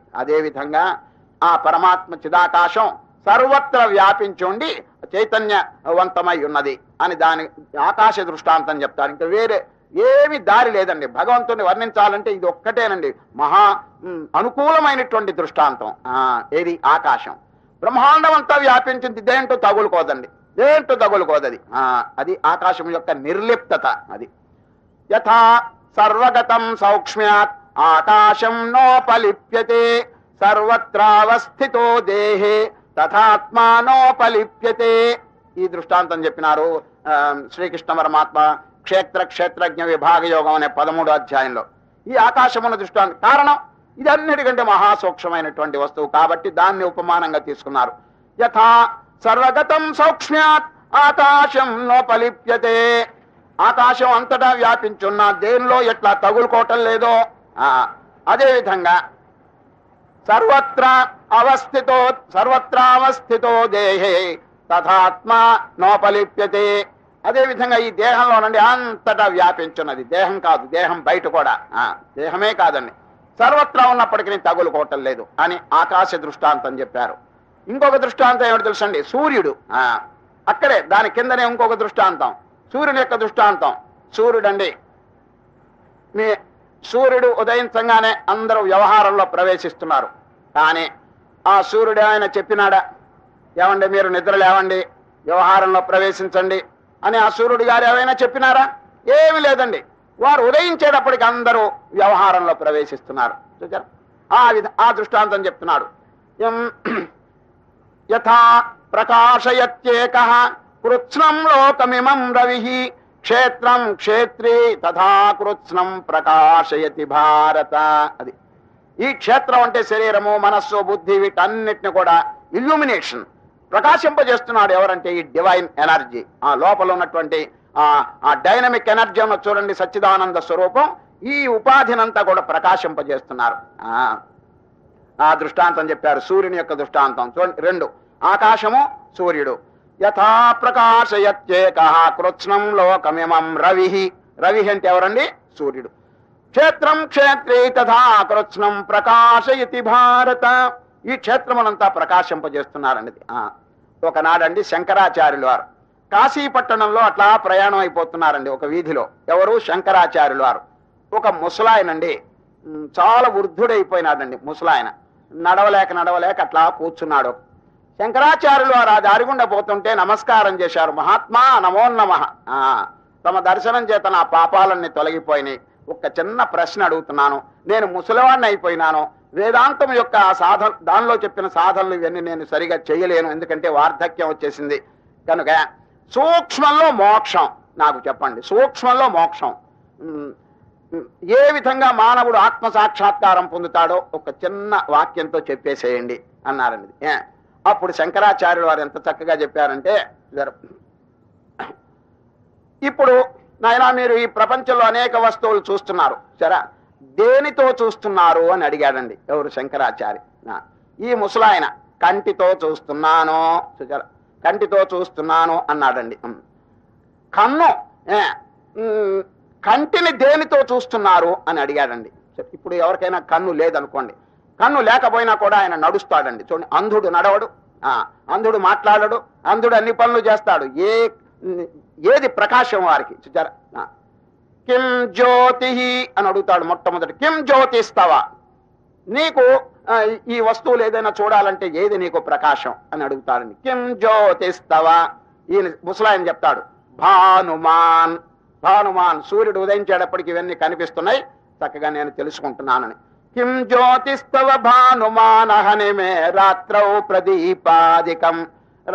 [SPEAKER 1] ఆ పరమాత్మ చిదాకాశం సర్వత్ర వ్యాపించుండి చైతన్యవంతమై ఉన్నది అని దాని ఆకాశ దృష్టాంతం చెప్తారు. ఇంకా వేరే ఏమి దారి లేదండి. భగవంతుని వర్ణించాలంటే ఇది ఒక్కటేనండి. మహా అనుకూలమైనటువంటి దృష్టాంతం. ఏది? ఆకాశం. బ్రహ్మాండం అంతా వ్యాపించింది. దేంటో తగులుకోదండి. దేంటో తగులుకోదది. అది ఆకాశం యొక్క నిర్లిప్తత అది. యథా సర్వగతం సౌక్ష్మ్యాత్ ఆకాశం నోపలిప్యతే సర్వత్రావస్థితో దేహే తథాత్మానోపలిప్యతే ఈ దృష్టాంతం చెప్పినారు శ్రీకృష్ణ పరమాత్మ క్షేత్ర క్షేత్రజ్ఞ విభాగ యోగం అనే పదమూడు అధ్యాయంలో ఈ ఆకాశమున్న దృష్టాంతం కారణం ఇది అన్నిటికంటే మహాసూక్ష్మమైనటువంటి వస్తువు కాబట్టి దాన్ని ఉపమానంగా తీసుకున్నారు. యథా సర్వగతం సౌక్ష్మ్యాత్ ఆకాశం నోపలిప్యతే. ఆకాశం అంతటా వ్యాపించున్న దేనిలో ఎట్లా తగులుకోవటం లేదో అదేవిధంగా సర్వత్ర అవస్థితో సర్వత్రావస్థితో దేహే తథాత్మ నోపలిప్యతే. అదే విధంగా ఈ దేహంలో నుండి అంతటా వ్యాపించున్నది. దేహం కాదు దేహం బయట కూడా. ఆ, దేహమే కాదండి. సర్వత్రా ఉన్నప్పటికీ తగులుకోవటం లేదు అని ఆకాశ దృష్టాంతం చెప్పారు. ఇంకొక దృష్టాంతం ఏమిటి తెలుసండి? సూర్యుడు. ఆ, అక్కడే దాని కిందనే ఇంకొక దృష్టాంతం. సూర్యుని యొక్క దృష్టాంతం. సూర్యుడండి. మీ సూర్యుడు ఉదయించంగానే అందరూ వ్యవహారంలో ప్రవేశిస్తున్నారు. కానీ ఆ సూర్యుడు ఆయన చెప్పినాడా? ఏమండి మీరు నిద్ర లేవండి? వ్యవహారంలో ప్రవేశించండి. అని ఆ సూర్యుడు గారు ఏమైనా చెప్పినారా? ఏమి లేదండి. వారు ఉదయించేటప్పటికి అందరూ వ్యవహారంలో ప్రవేశిస్తున్నారు. చూచారా ఆ విధ ఆ దృష్టాంతం చెప్తున్నాడు. ఎం యథా ప్రకాశయత్యేక కృత్స్నం లోకమిమం రవి క్షేత్రం క్షేత్రి తథా కృత్స్నం ప్రకాశయతి భారత. అది. ఈ క్షేత్రం అంటే శరీరము మనస్సు బుద్ధి వీటన్నిటిని కూడా ఇల్యూమినేషన్ ప్రకాశింపజేస్తున్నాడు ఎవరంటే ఈ డివైన్ ఎనర్జీ. ఆ లోపల ఉన్నటువంటి ఆ ఆ డైనమిక్ ఎనర్జీ ఉన్న చూడండి సచ్చిదానంద స్వరూపం ఈ ఉపాధినంతా కూడా ప్రకాశింపజేస్తున్నారు. ఆ ఆ దృష్టాంతం చెప్పారు సూర్యుని యొక్క దృష్టాంతం. చూడండి రెండు. ఆకాశము సూర్యుడు. యథా ప్రకాశయత్యేక కృత్స్నం లోకమిమం రవి. రవి అంటే ఎవరండి? సూర్యుడు. క్షేత్రం క్షేత్రే తథా కృత్స్నం ప్రకాశయతి భారత. ఈ క్షేత్రమునంతా ప్రకాశింపజేస్తున్నారన్నది. ఒకనాడండి శంకరాచార్యులు వారు. కాశీపట్టణంలో అట్లా ప్రయాణం అయిపోతున్నారండి ఒక వీధిలో. ఎవరు? శంకరాచార్యులు వారు. ఒక ముసలాయనండి. చాలా వృద్ధుడైపోయినాడండి ముసలాయన. నడవలేక నడవలేక అట్లా కూర్చున్నాడు. శంకరాచార్యులు వారు ఆ దారిగుండా పోతుంటే నమస్కారం చేశారు. మహాత్మా నమో తమ దర్శనం చేత నా పాపాలన్నీ తొలగిపోయినాయి. ఒక చిన్న ప్రశ్న అడుగుతున్నాను. నేను ముసలివాడిని అయిపోయినాను వేదాంతం యొక్క సాధన దానిలో చెప్పిన సాధనలు ఇవన్నీ నేను సరిగా చేయలేను ఎందుకంటే వార్ధక్యం వచ్చేసింది. కనుక సూక్ష్మంలో మోక్షం నాకు చెప్పండి. సూక్ష్మంలో మోక్షం. ఏ విధంగా మానవుడు ఆత్మ సాక్షాత్కారం పొందుతాడో ఒక చిన్న వాక్యంతో చెప్పేసేయండి అన్నారండి. అప్పుడు శంకరాచార్యులు వారు ఎంత చక్కగా చెప్పారంటే ఇప్పుడు నాయనా మీరు ఈ ప్రపంచంలో అనేక వస్తువులు చూస్తున్నారు సరే దేనితో చూస్తున్నారు అని అడిగాడండి. ఎవరు? శంకరాచారి ఈ ముసలాయన కంటితో చూస్తున్నాను. కంటితో చూస్తున్నాను అన్నాడండి. కన్ను కంటిని దేనితో చూస్తున్నారు అని అడిగాడండి. ఇప్పుడు ఎవరికైనా కన్ను లేదనుకోండి. కన్ను లేకపోయినా కూడా ఆయన నడుస్తాడండి. చూడండి అంధుడు నడవడు. ఆ, అంధుడు మాట్లాడడు. అంధుడు అన్ని పనులు చేస్తాడు. ఏ ఏది ప్రకాశం వారికి? చూచారా కిం జ్యోతి అని అడుగుతాడు మొట్టమొదటి. కిం జ్యోతిస్తావా. నీకు ఈ వస్తువులు ఏదైనా చూడాలంటే ఏది నీకు ప్రకాశం అని అడుగుతాడని కిం జ్యోతిస్తవా. ఈయన ముసలాయన చెప్తాడు భానుమాన్. భానుమాన్ సూర్యుడు ఉదయించేటప్పటికి ఇవన్నీ కనిపిస్తున్నాయి. చక్కగా నేను తెలుసుకుంటున్నానని. కిం జ్యోతిస్తవ భానుమాన్ అహనిమే రాత్రౌ ప్రదీపాదికం.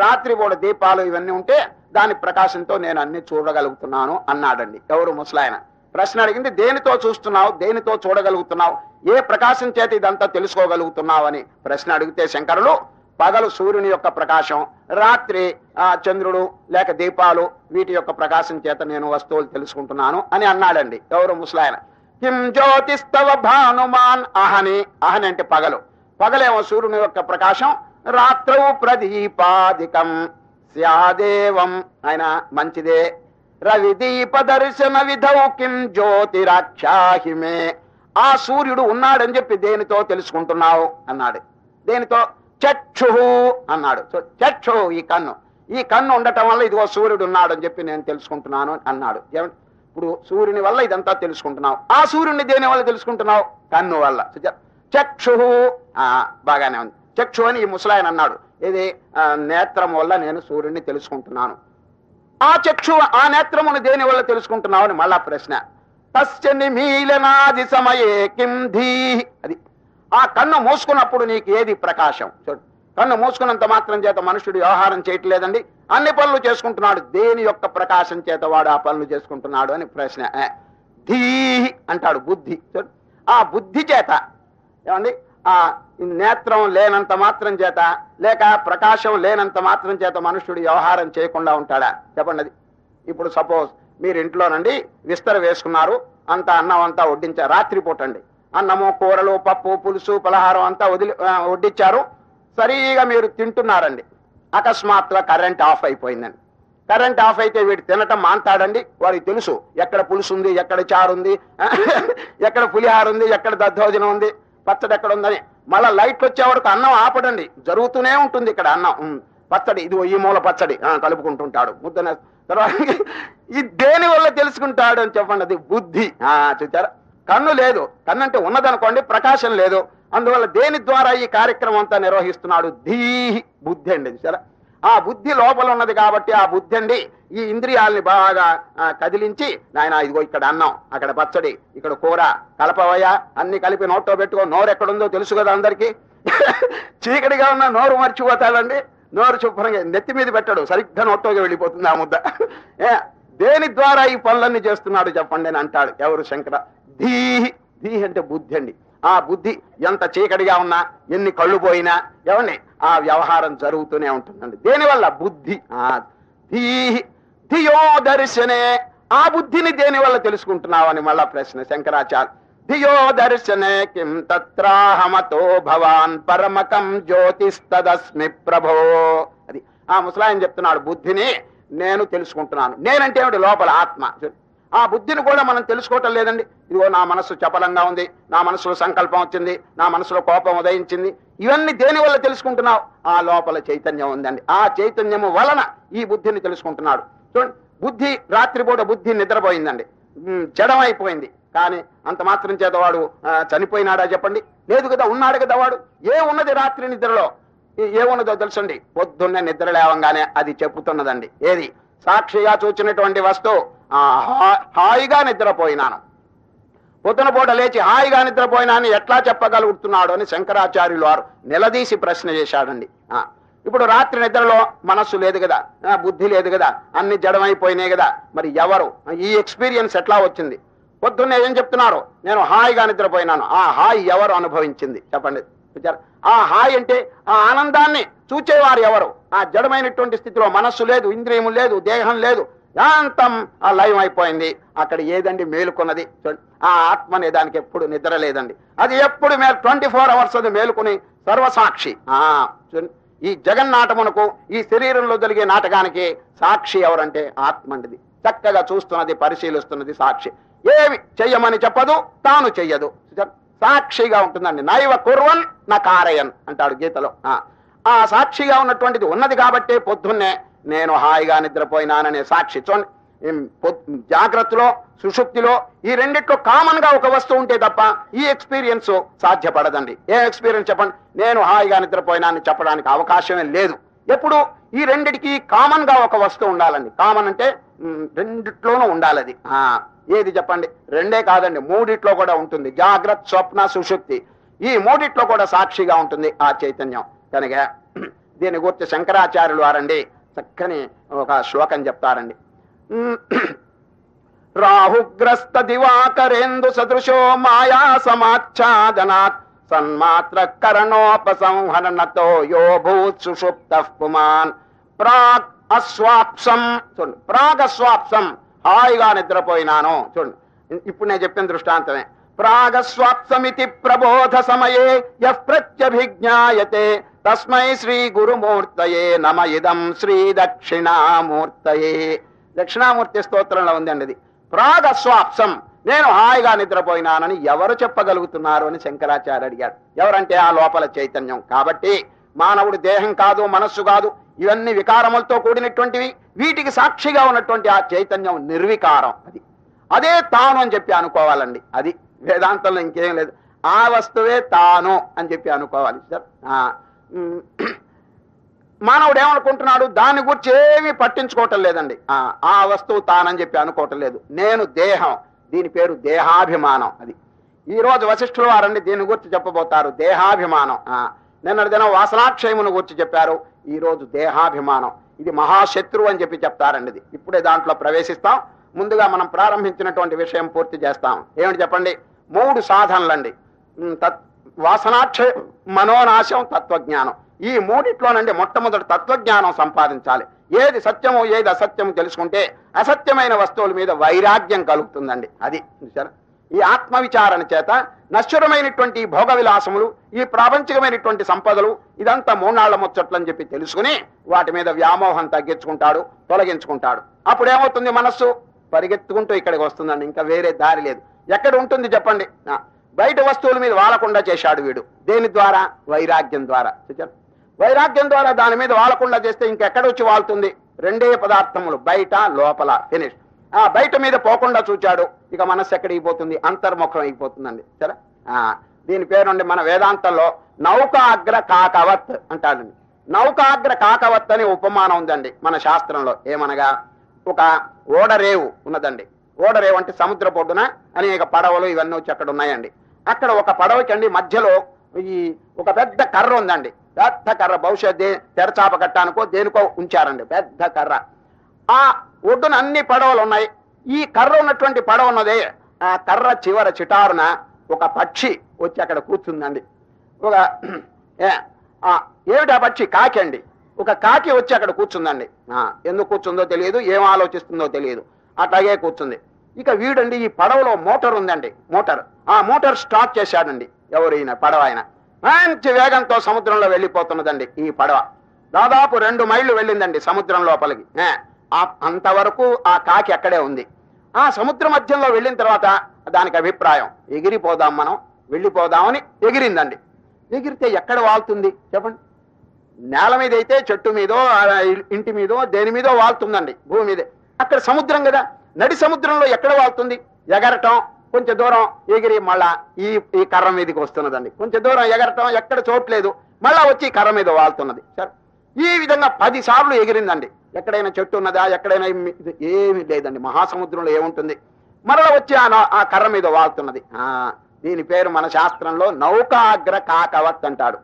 [SPEAKER 1] రాత్రి కూడా దీపాలు ఇవన్నీ ఉంటే దాని ప్రకాశంతో నేను అన్ని చూడగలుగుతున్నాను అన్నాడండి. ఎవరు ముసలాయన? ప్రశ్న అడిగింది దేనితో చూస్తున్నావు దేనితో చూడగలుగుతున్నావు ఏ ప్రకాశం చేత ఇదంతా తెలుసుకోగలుగుతున్నావు అని ప్రశ్న అడిగితే శంకరులు పగలు సూర్యుని యొక్క ప్రకాశం రాత్రి ఆ చంద్రుడు లేక దీపాలు వీటి యొక్క ప్రకాశం చేత నేను వస్తువులు తెలుసుకుంటున్నాను అని అన్నాడండి. ఎవరు ముసలాయన? కిం జ్యోతిస్తవ భానుమాన్ అహని. అహని అంటే పగలు. పగలేమో సూర్యుని యొక్క ప్రకాశం రాత్రవు ప్రదీపాధికం స్యాదేవం ఆయన మంచిదే. రవి దీప దర్శన విధౌ కిం ఆ సూర్యుడు ఉన్నాడని చెప్పి దేనితో తెలుసుకుంటున్నావు? అన్నాడు. దేనితో? చక్షు అన్నాడు. చక్షు ఈ కన్ను. ఈ కన్ను ఉండటం వల్ల ఇదిగో సూర్యుడు ఉన్నాడు అని చెప్పి నేను తెలుసుకుంటున్నాను అన్నాడు. ఇప్పుడు సూర్యుని వల్ల ఇదంతా తెలుసుకుంటున్నావు. ఆ సూర్యుడిని దేని వల్ల తెలుసుకుంటున్నావు? కన్ను వల్ల. చక్షు ఆ, బాగానే ఉంది. చక్షు అని ఈ ముసలాయన అన్నాడు. ఇది నేత్రం వల్ల నేను సూర్యుడిని తెలుసుకుంటున్నాను. ఆ చక్షు ఆ నేత్రమును దేని వల్ల తెలుసుకుంటున్నావు అని మళ్ళా ప్రశ్న. తస్య మీలనాది సమయే కిం ధీ. అది. ఆ కన్ను మూసుకున్నప్పుడు నీకు ఏది ప్రకాశం? చూడు. కన్ను మూసుకున్నంత మాత్రం చేత మనుషుడు వ్యవహారం చేయట్లేదండి. అన్ని పనులు చేసుకుంటున్నాడు. దేని యొక్క ప్రకాశం చేత వాడు ఆ పనులు చేసుకుంటున్నాడు అని ప్రశ్న. ధీ అంటాడు బుద్ధి. చూడు. ఆ బుద్ధి చేత. ఏమండి? ఆ నేత్రం లేనంత మాత్రం చేత లేక ప్రకాశం లేనంత మాత్రం చేత మనుష్యుడు వ్యవహారం చేయకుండా ఉంటాడా? చెప్పండి అది. ఇప్పుడు సపోజ్ మీరు ఇంట్లోనండి విస్తర వేసుకున్నారు అంత అన్నం అంతా వడ్డించారు రాత్రిపూట అండి అన్నము కూరలు పప్పు పులుసు పలహారం అంతా వదిలి వడ్డించారు సరిగా మీరు తింటున్నారండి. అకస్మాత్తుగా కరెంట్ ఆఫ్ అయిపోయిందండి. కరెంట్ ఆఫ్ అయితే వీడు తినటం మాంటాడండి వారికి తెలుసు ఎక్కడ పులుసు ఉంది ఎక్కడ చారు ఉంది ఎక్కడ పులిహార ఉంది ఎక్కడ దద్దోజనం ఉంది పచ్చడి ఎక్కడ ఉందని. మళ్ళా లైట్లు వచ్చే వరకు అన్నం ఆపడండి. జరుగుతూనే ఉంటుంది ఇక్కడ అన్నం. పచ్చడి ఇది ఈ మూల పచ్చడి. కలుపుకుంటుంటాడు. ముద్దన తర్వాత ఇది దేని వల్ల తెలుసుకుంటాడు అని చెప్పండి. అది బుద్ధి. ఆ చూచారా కన్ను లేదు. కన్ను అంటే ఉన్నదనుకోండి ప్రకాశం లేదు. అందువల్ల దేని ద్వారా ఈ కార్యక్రమం అంతా నిర్వహిస్తున్నాడు? ధీహి బుద్ధి అండి. చూసారా ఆ బుద్ధి లోపల ఉన్నది కాబట్టి ఆ బుద్ధి అండి ఈ ఇంద్రియాల్ని బాగా కదిలించి నాయన ఇదిగో ఇక్కడ అన్నం అక్కడ పచ్చడి ఇక్కడ కూర కలపవయ అన్ని కలిపి నోట్లో పెట్టుకో నోరు ఎక్కడుందో తెలుసు కదా అందరికి. చీకటిగా ఉన్న నోరు మర్చిపోతాడండి. నోరు శుభ్రంగా నెత్తి మీద పెట్టడు సరిగ్గా నోట్లోకి వెళ్ళిపోతుంది ఆ ముద్ద. ఏ, దేని ద్వారా ఈ పనులన్నీ చేస్తున్నాడు చెప్పండి అని అంటాడు ఎవరు శంకర? ధీహి ధీహి అంటే బుద్ధి అండి. ఆ బుద్ధి ఎంత చీకటిగా ఉన్నా ఎన్ని కళ్ళు పోయినా ఏమండి? ఆ వ్యవహారం జరుగుతూనే ఉంటుందండి. దేనివల్ల? బుద్ధి. ఆ ధియో దర్శనే. ఆ బుద్ధిని దేని వల్ల తెలుసుకుంటున్నావని మళ్ళా ప్రశ్న శంకరాచార్య. ధియో దర్శనే కిం తత్రాహమతో భవాన్ పరమకం జ్యోతిస్తదస్మి ప్రభో. అది ఆ ముసలాయన చెప్తున్నాడు బుద్ధిని నేను తెలుసుకుంటున్నాను. నేనంటే ఏమిటి? లోపల ఆత్మ. ఆ బుద్ధిని కూడా మనం తెలుసుకోవటం లేదండి. ఇదిగో నా మనసు చపలంగా ఉంది నా మనసులో సంకల్పం వచ్చింది నా మనసులో కోపం ఉదయించింది. ఇవన్నీ దేని వల్ల తెలుసుకుంటున్నావు? ఆ లోపల చైతన్యం ఉందండి. ఆ చైతన్యము వలన ఈ బుద్ధిని తెలుసుకుంటున్నాడు. చూడండి బుద్ధి రాత్రిపూట బుద్ధి నిద్రపోయిందండి. జడమైపోయింది. కానీ అంత మాత్రం చేత వాడు చనిపోయినాడా చెప్పండి? లేదు కదా ఉన్నాడు కదా వాడు. ఏ ఉన్నది రాత్రి నిద్రలో? ఏ- ఏమున్నదో తెలుసండి. పొద్దున్నే నిద్ర లేవంగానే అది చెప్పుతున్నదండి ఏది? సాక్షిగా చూచినటువంటి వస్తువు. హాయిగా నిద్రపోయినాను. పొద్దున పూట లేచి హాయిగా నిద్రపోయినాను ఎట్లా చెప్పగలుగుతున్నాడు అని శంకరాచార్యులు వారు నిలదీసి ప్రశ్న చేశాడండి. ఆ, ఇప్పుడు రాత్రి నిద్రలో మనస్సు లేదు కదా ఆ, బుద్ధి లేదు కదా అన్ని జడమైపోయినాయి కదా మరి ఎవరు? ఈ ఎక్స్పీరియన్స్ ఎట్లా వచ్చింది? పొద్దున్నే ఏం చెప్తున్నారు? నేను హాయిగా నిద్రపోయినాను. ఆ హాయి ఎవరు అనుభవించింది? చెప్పండి. ఆ హాయి అంటే ఆ ఆనందాన్ని చూచేవారు ఎవరు? ఆ జడమైనటువంటి స్థితిలో మనస్సు లేదు ఇంద్రియము లేదు దేహం లేదు యాంతం ఆ లయం అయిపోయింది అక్కడ ఏదండి మేలుకున్నది? ఆ ఆత్మ అనే దానికి ఎప్పుడు నిద్ర లేదండి. అది ఎప్పుడు మేలు ట్వంటీ ఫోర్ అవర్స్ అది మేలుకుని సర్వసాక్షి. ఆ ఈ జగన్నాటమునకు ఈ శరీరంలో జరిగే నాటకానికి సాక్షి ఎవరంటే ఆత్మ అండిది చక్కగా చూస్తున్నది పరిశీలిస్తున్నది సాక్షి. ఏమి చెయ్యమని చెప్పదు తాను చెయ్యదు. సాక్షిగా ఉంటుందండి. నైవ కుర్వన్ నా కారయన్ అంటాడు గీతలో. ఆ. ఆ సాక్షిగా ఉన్నటువంటిది ఉన్నది కాబట్టే పొద్దున్నే నేను హాయిగా నిద్రపోయినాననే సాక్షి చూడండి జాగ్రత్తలో సుషుప్తిలో ఈ రెండిట్లో కామన్గా ఒక వస్తువు ఉంటే తప్ప ఈ ఎక్స్పీరియన్స్ సాధ్యపడదండి. ఏ ఎక్స్పీరియన్స్ చెప్పండి? నేను హాయిగా నిద్రపోయినానని చెప్పడానికి అవకాశమే లేదు. ఎప్పుడు? ఈ రెండిటికి కామన్గా ఒక వస్తువు ఉండాలండి. కామన్ అంటే రెండిట్లోనూ ఉండాలి అది ఆ, ఏది చెప్పండి? రెండే కాదండి మూడిట్లో కూడా ఉంటుంది. జాగ్రత్త స్వప్న సుషుప్తి. ఈ మూడిట్లో కూడా సాక్షిగా ఉంటుంది ఆ చైతన్యం. కనుక దీని గురించి శంకరాచార్యులు వారండి. చక్కని ఒక శ్లోకం చెప్తారండి. రాహుగ్రస్త దివాకరేందు సదృశో మాయా సమాచ్ఛాదనాత్ సన్మాత్ర కరణోపసంహరణతో యో భూత్ సుషుప్త పుమాన్. ప్రాగ్ అస్వాప్సం చూడండి ప్రాగ్ అస్వాప్సం హాయిగా నిద్రపోయినాను చూడండి. ఇప్పుడు నేను చెప్పిన దృష్టాంతమే. ప్రాగస్వాప్సమితి ప్రబోధ సమయే యః ప్రత్యభిజ్ఞాయతే తస్మై శ్రీ గురుమూర్తయే నమ ఇదం శ్రీ దక్షిణామూర్తయే దక్షిణామూర్తి స్తోత్రంలో ఉందండి అది ప్రాగస్వాప్సం. నేను హాయిగా నిద్రపోయినానని ఎవరు చెప్పగలుగుతున్నారు అని శంకరాచార్య అడిగాడు. ఎవరంటే ఆ లోపల చైతన్యం. కాబట్టి మానవుడు దేహం కాదు మనస్సు కాదు ఇవన్నీ వికారములతో కూడినటువంటివి. వీటికి సాక్షిగా ఉన్నటువంటి ఆ చైతన్యం నిర్వికారం అది. అదే తాను అని చెప్పి అనుకోవాలండి. అది వేదాంతంలో ఇంకేం లేదు. ఆ వస్తువే తాను అని చెప్పి అనుకోవాలి. సార్ మానవుడు ఏమనుకుంటున్నాడు? దాని గురించి ఏమీ పట్టించుకోవటం లేదండి. ఆ, వస్తువు తానని చెప్పి అనుకోవటం లేదు. నేను దేహం. దీని పేరు దేహాభిమానం అది. ఈ రోజు వశిష్ఠుల వారండి దీని గురించి చెప్పబోతారు. దేహాభిమానం. ఆ, నిన్నటి దినం వాసనాక్షయమును గురించి చెప్పారు. ఈ రోజు దేహాభిమానం. ఇది మహాశత్రువు అని చెప్పి చెప్తారండి ఇది. ఇప్పుడే దాంట్లో ప్రవేశిస్తాం. ముందుగా మనం ప్రారంభించినటువంటి విషయం పూర్తి చేస్తాం. ఏమిటి చెప్పండి? మూడు సాధనలండి. తత్ వాసనాక్షయ మనోనాశం తత్వజ్ఞానం. ఈ మూడిట్లోనండి మొట్టమొదటి తత్వజ్ఞానం సంపాదించాలి. ఏది సత్యమో ఏది అసత్యమో తెలుసుకుంటే అసత్యమైన వస్తువుల మీద వైరాగ్యం కలుగుతుందండి. అది చూసారా ఈ ఆత్మవిచారణ చేత నశ్వరమైనటువంటి భోగ విలాసములు ఈ ప్రాపంచికమైనటువంటి సంపదలు ఇదంతా మూనాళ్ళ ముచ్చట్లని చెప్పి తెలుసుకుని వాటి మీద వ్యామోహం తగ్గించుకుంటాడు తొలగించుకుంటాడు. అప్పుడు ఏమవుతుంది మనస్సు? పరిగెత్తుకుంటూ ఇక్కడికి వస్తుందండి. ఇంకా వేరే దారి లేదు. ఎక్కడ ఉంటుంది చెప్పండి? బయట వస్తువుల మీద వాలకుండా చేశాడు వీడు. దేని ద్వారా? వైరాగ్యం ద్వారా. వైరాగ్యం ద్వారా దాని మీద వాలకుండా చేస్తే ఇంకెక్కడ వచ్చి వాళ్తుంది? రెండే పదార్థములు బయట లోపల ఫినిష్ ఆ బయట మీద పోకుండా చూచాడు. ఇక మనస్సు ఎక్కడికి పోతుంది? అంతర్ముఖం అయిపోతుందండి. సరే దీని పేరుండి మన వేదాంతంలో నౌకాగ్ర కాకవత్ అంటాడండి నౌకాగ్ర కాకవత్ అని ఉపమానం ఉందండి మన శాస్త్రంలో. ఏమనగా? ఒక ఓడరేవు ఉన్నదండి. ఓడరే వంటి సముద్ర పొడ్డున అనేక పడవలు ఇవన్నీ వచ్చి అక్కడ ఉన్నాయండి. అక్కడ ఒక పడవకి అండి మధ్యలో ఈ ఒక పెద్ద కర్ర ఉందండి. పెద్ద కర్ర బహుశా దే తెరచాప కట్టానికో దేనికో ఉంచారండి. పెద్ద కర్ర. ఆ ఒడ్డున అన్ని పడవలు ఉన్నాయి. ఈ కర్ర ఉన్నటువంటి పడవ ఉన్నదే ఆ కర్ర చివర చిటారున ఒక పక్షి వచ్చి అక్కడ కూర్చుందండి. ఒక ఏ, ఏమిటి ఆ పక్షి? కాకి అండి. ఒక కాకి వచ్చి అక్కడ కూర్చుందండి. ఎందుకు కూర్చుందో తెలియదు ఏం ఆలోచిస్తుందో తెలియదు. అట్లాగే కూర్చుంది. ఇక వీడండి ఈ పడవలో మోటార్ ఉందండి మోటార్. ఆ మోటార్ స్టార్ట్ చేశాడండి. ఎవరు ఈయన? పడవ ఆయన. మంచి వేగంతో సముద్రంలో వెళ్ళిపోతున్నదండి ఈ పడవ. దాదాపు రెండు మైళ్ళు వెళ్ళిందండి సముద్రం లోపలికి. అంతవరకు ఆ కాకి అక్కడే ఉంది. ఆ సముద్ర మధ్యంలో వెళ్ళిన తర్వాత దానికి అభిప్రాయం ఎగిరిపోదాం మనం వెళ్ళిపోదామని ఎగిరిందండి. ఎగిరితే ఎక్కడ వాళ్తుంది చెప్పండి. నేల మీద అయితే చెట్టు మీదో ఇంటి మీదో దేని మీదో వాళ్తుందండి భూమి మీదే. అక్కడ సముద్రం కదా. నడి సముద్రంలో ఎక్కడ వాళ్తుంది? ఎగరటం కొంచెం దూరం ఎగిరి మళ్ళా ఈ ఈ కర్ర మీదకి వస్తున్నదండి. కొంచెం దూరం ఎగరటం ఎక్కడ చోట్లేదు మళ్ళా వచ్చి కర్ర మీద వాళ్తున్నది. సరే. ఈ విధంగా పది సార్లు ఎగిరిందండి. ఎక్కడైనా చెట్టు ఉన్నదా? ఎక్కడైనా ఏమి- ఇది ఏమీ లేదండి. మహాసముద్రంలో ఏముంటుంది? మరల వచ్చి ఆ ఆ కర్ర మీద వాళ్తున్నది. ఆ దీని పేరు మన శాస్త్రంలో నౌకాగ్ర కాకవత్ అంటాడు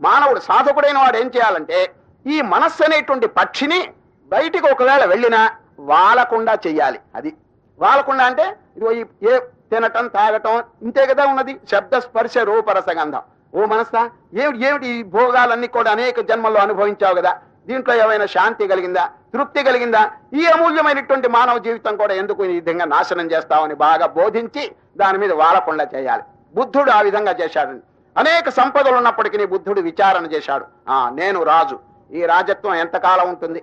[SPEAKER 1] మానవుడు సాధకుడైన వాడు ఏం చేయాలంటే ఈ మనస్సు అనేటువంటి పక్షిని బయటికి ఒకవేళ వెళ్ళినా వాలకుండా చెయ్యాలి. అది వాలకుండా అంటే ఇది ఏ తినటం తాగటం ఇంతే కదా ఉన్నది. శబ్ద స్పర్శ రూపరసగంధం ఓ మనస్తా ఏమిటి ఏమిటి ఈ భోగాలన్నీ కూడా అనేక జన్మల్లో అనుభవించావు కదా? దీంట్లో ఏమైనా శాంతి కలిగిందా? తృప్తి కలిగిందా? ఈ అమూల్యమైనటువంటి మానవ జీవితం కూడా ఎందుకు ఈ విధంగా నాశనం చేస్తామని బాగా బోధించి దాని మీద వాలకుండా చేయాలి. బుద్ధుడు ఆ విధంగా చేశాడు. అనేక సంపదలు ఉన్నప్పటికీ బుద్ధుడు విచారణ చేశాడు. ఆ నేను రాజు. ఈ రాజత్వం ఎంతకాలం ఉంటుంది?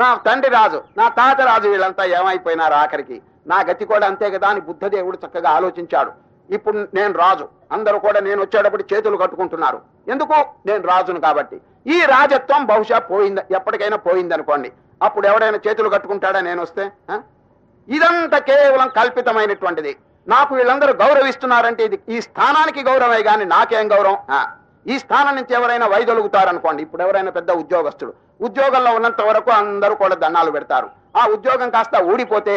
[SPEAKER 1] నా తండ్రి రాజు నా తాత రాజు వీళ్ళంతా ఏమైపోయినారు ఆఖరికి? నా గతి కూడా అంతే కదా అని బుద్ధదేవుడు చక్కగా ఆలోచించాడు. ఇప్పుడు నేను రాజు అందరూ కూడా నేను వచ్చేటప్పుడు చేతులు కట్టుకుంటున్నారు. ఎందుకు? నేను రాజును కాబట్టి. ఈ రాజత్వం బహుశా పోయింది ఎప్పటికైనా పోయింది అనుకోండి అప్పుడు ఎవడైనా చేతులు కట్టుకుంటాడా నేను వస్తే? ఇదంతా కేవలం కల్పితమైనటువంటిది. నాకు వీళ్ళందరూ గౌరవిస్తున్నారంటే ఇది ఈ స్థానానికి గౌరవమే కానీ నాకేం గౌరవం? ఈ స్థానం నుంచి ఎవరైనా వైదొలుగుతారనుకోండి. ఇప్పుడు ఎవరైనా పెద్ద ఉద్యోగస్తుడు ఉద్యోగంలో ఉన్నంత వరకు అందరూ కూడా దండాలు పెడతారు. ఆ ఉద్యోగం కాస్త ఊడిపోతే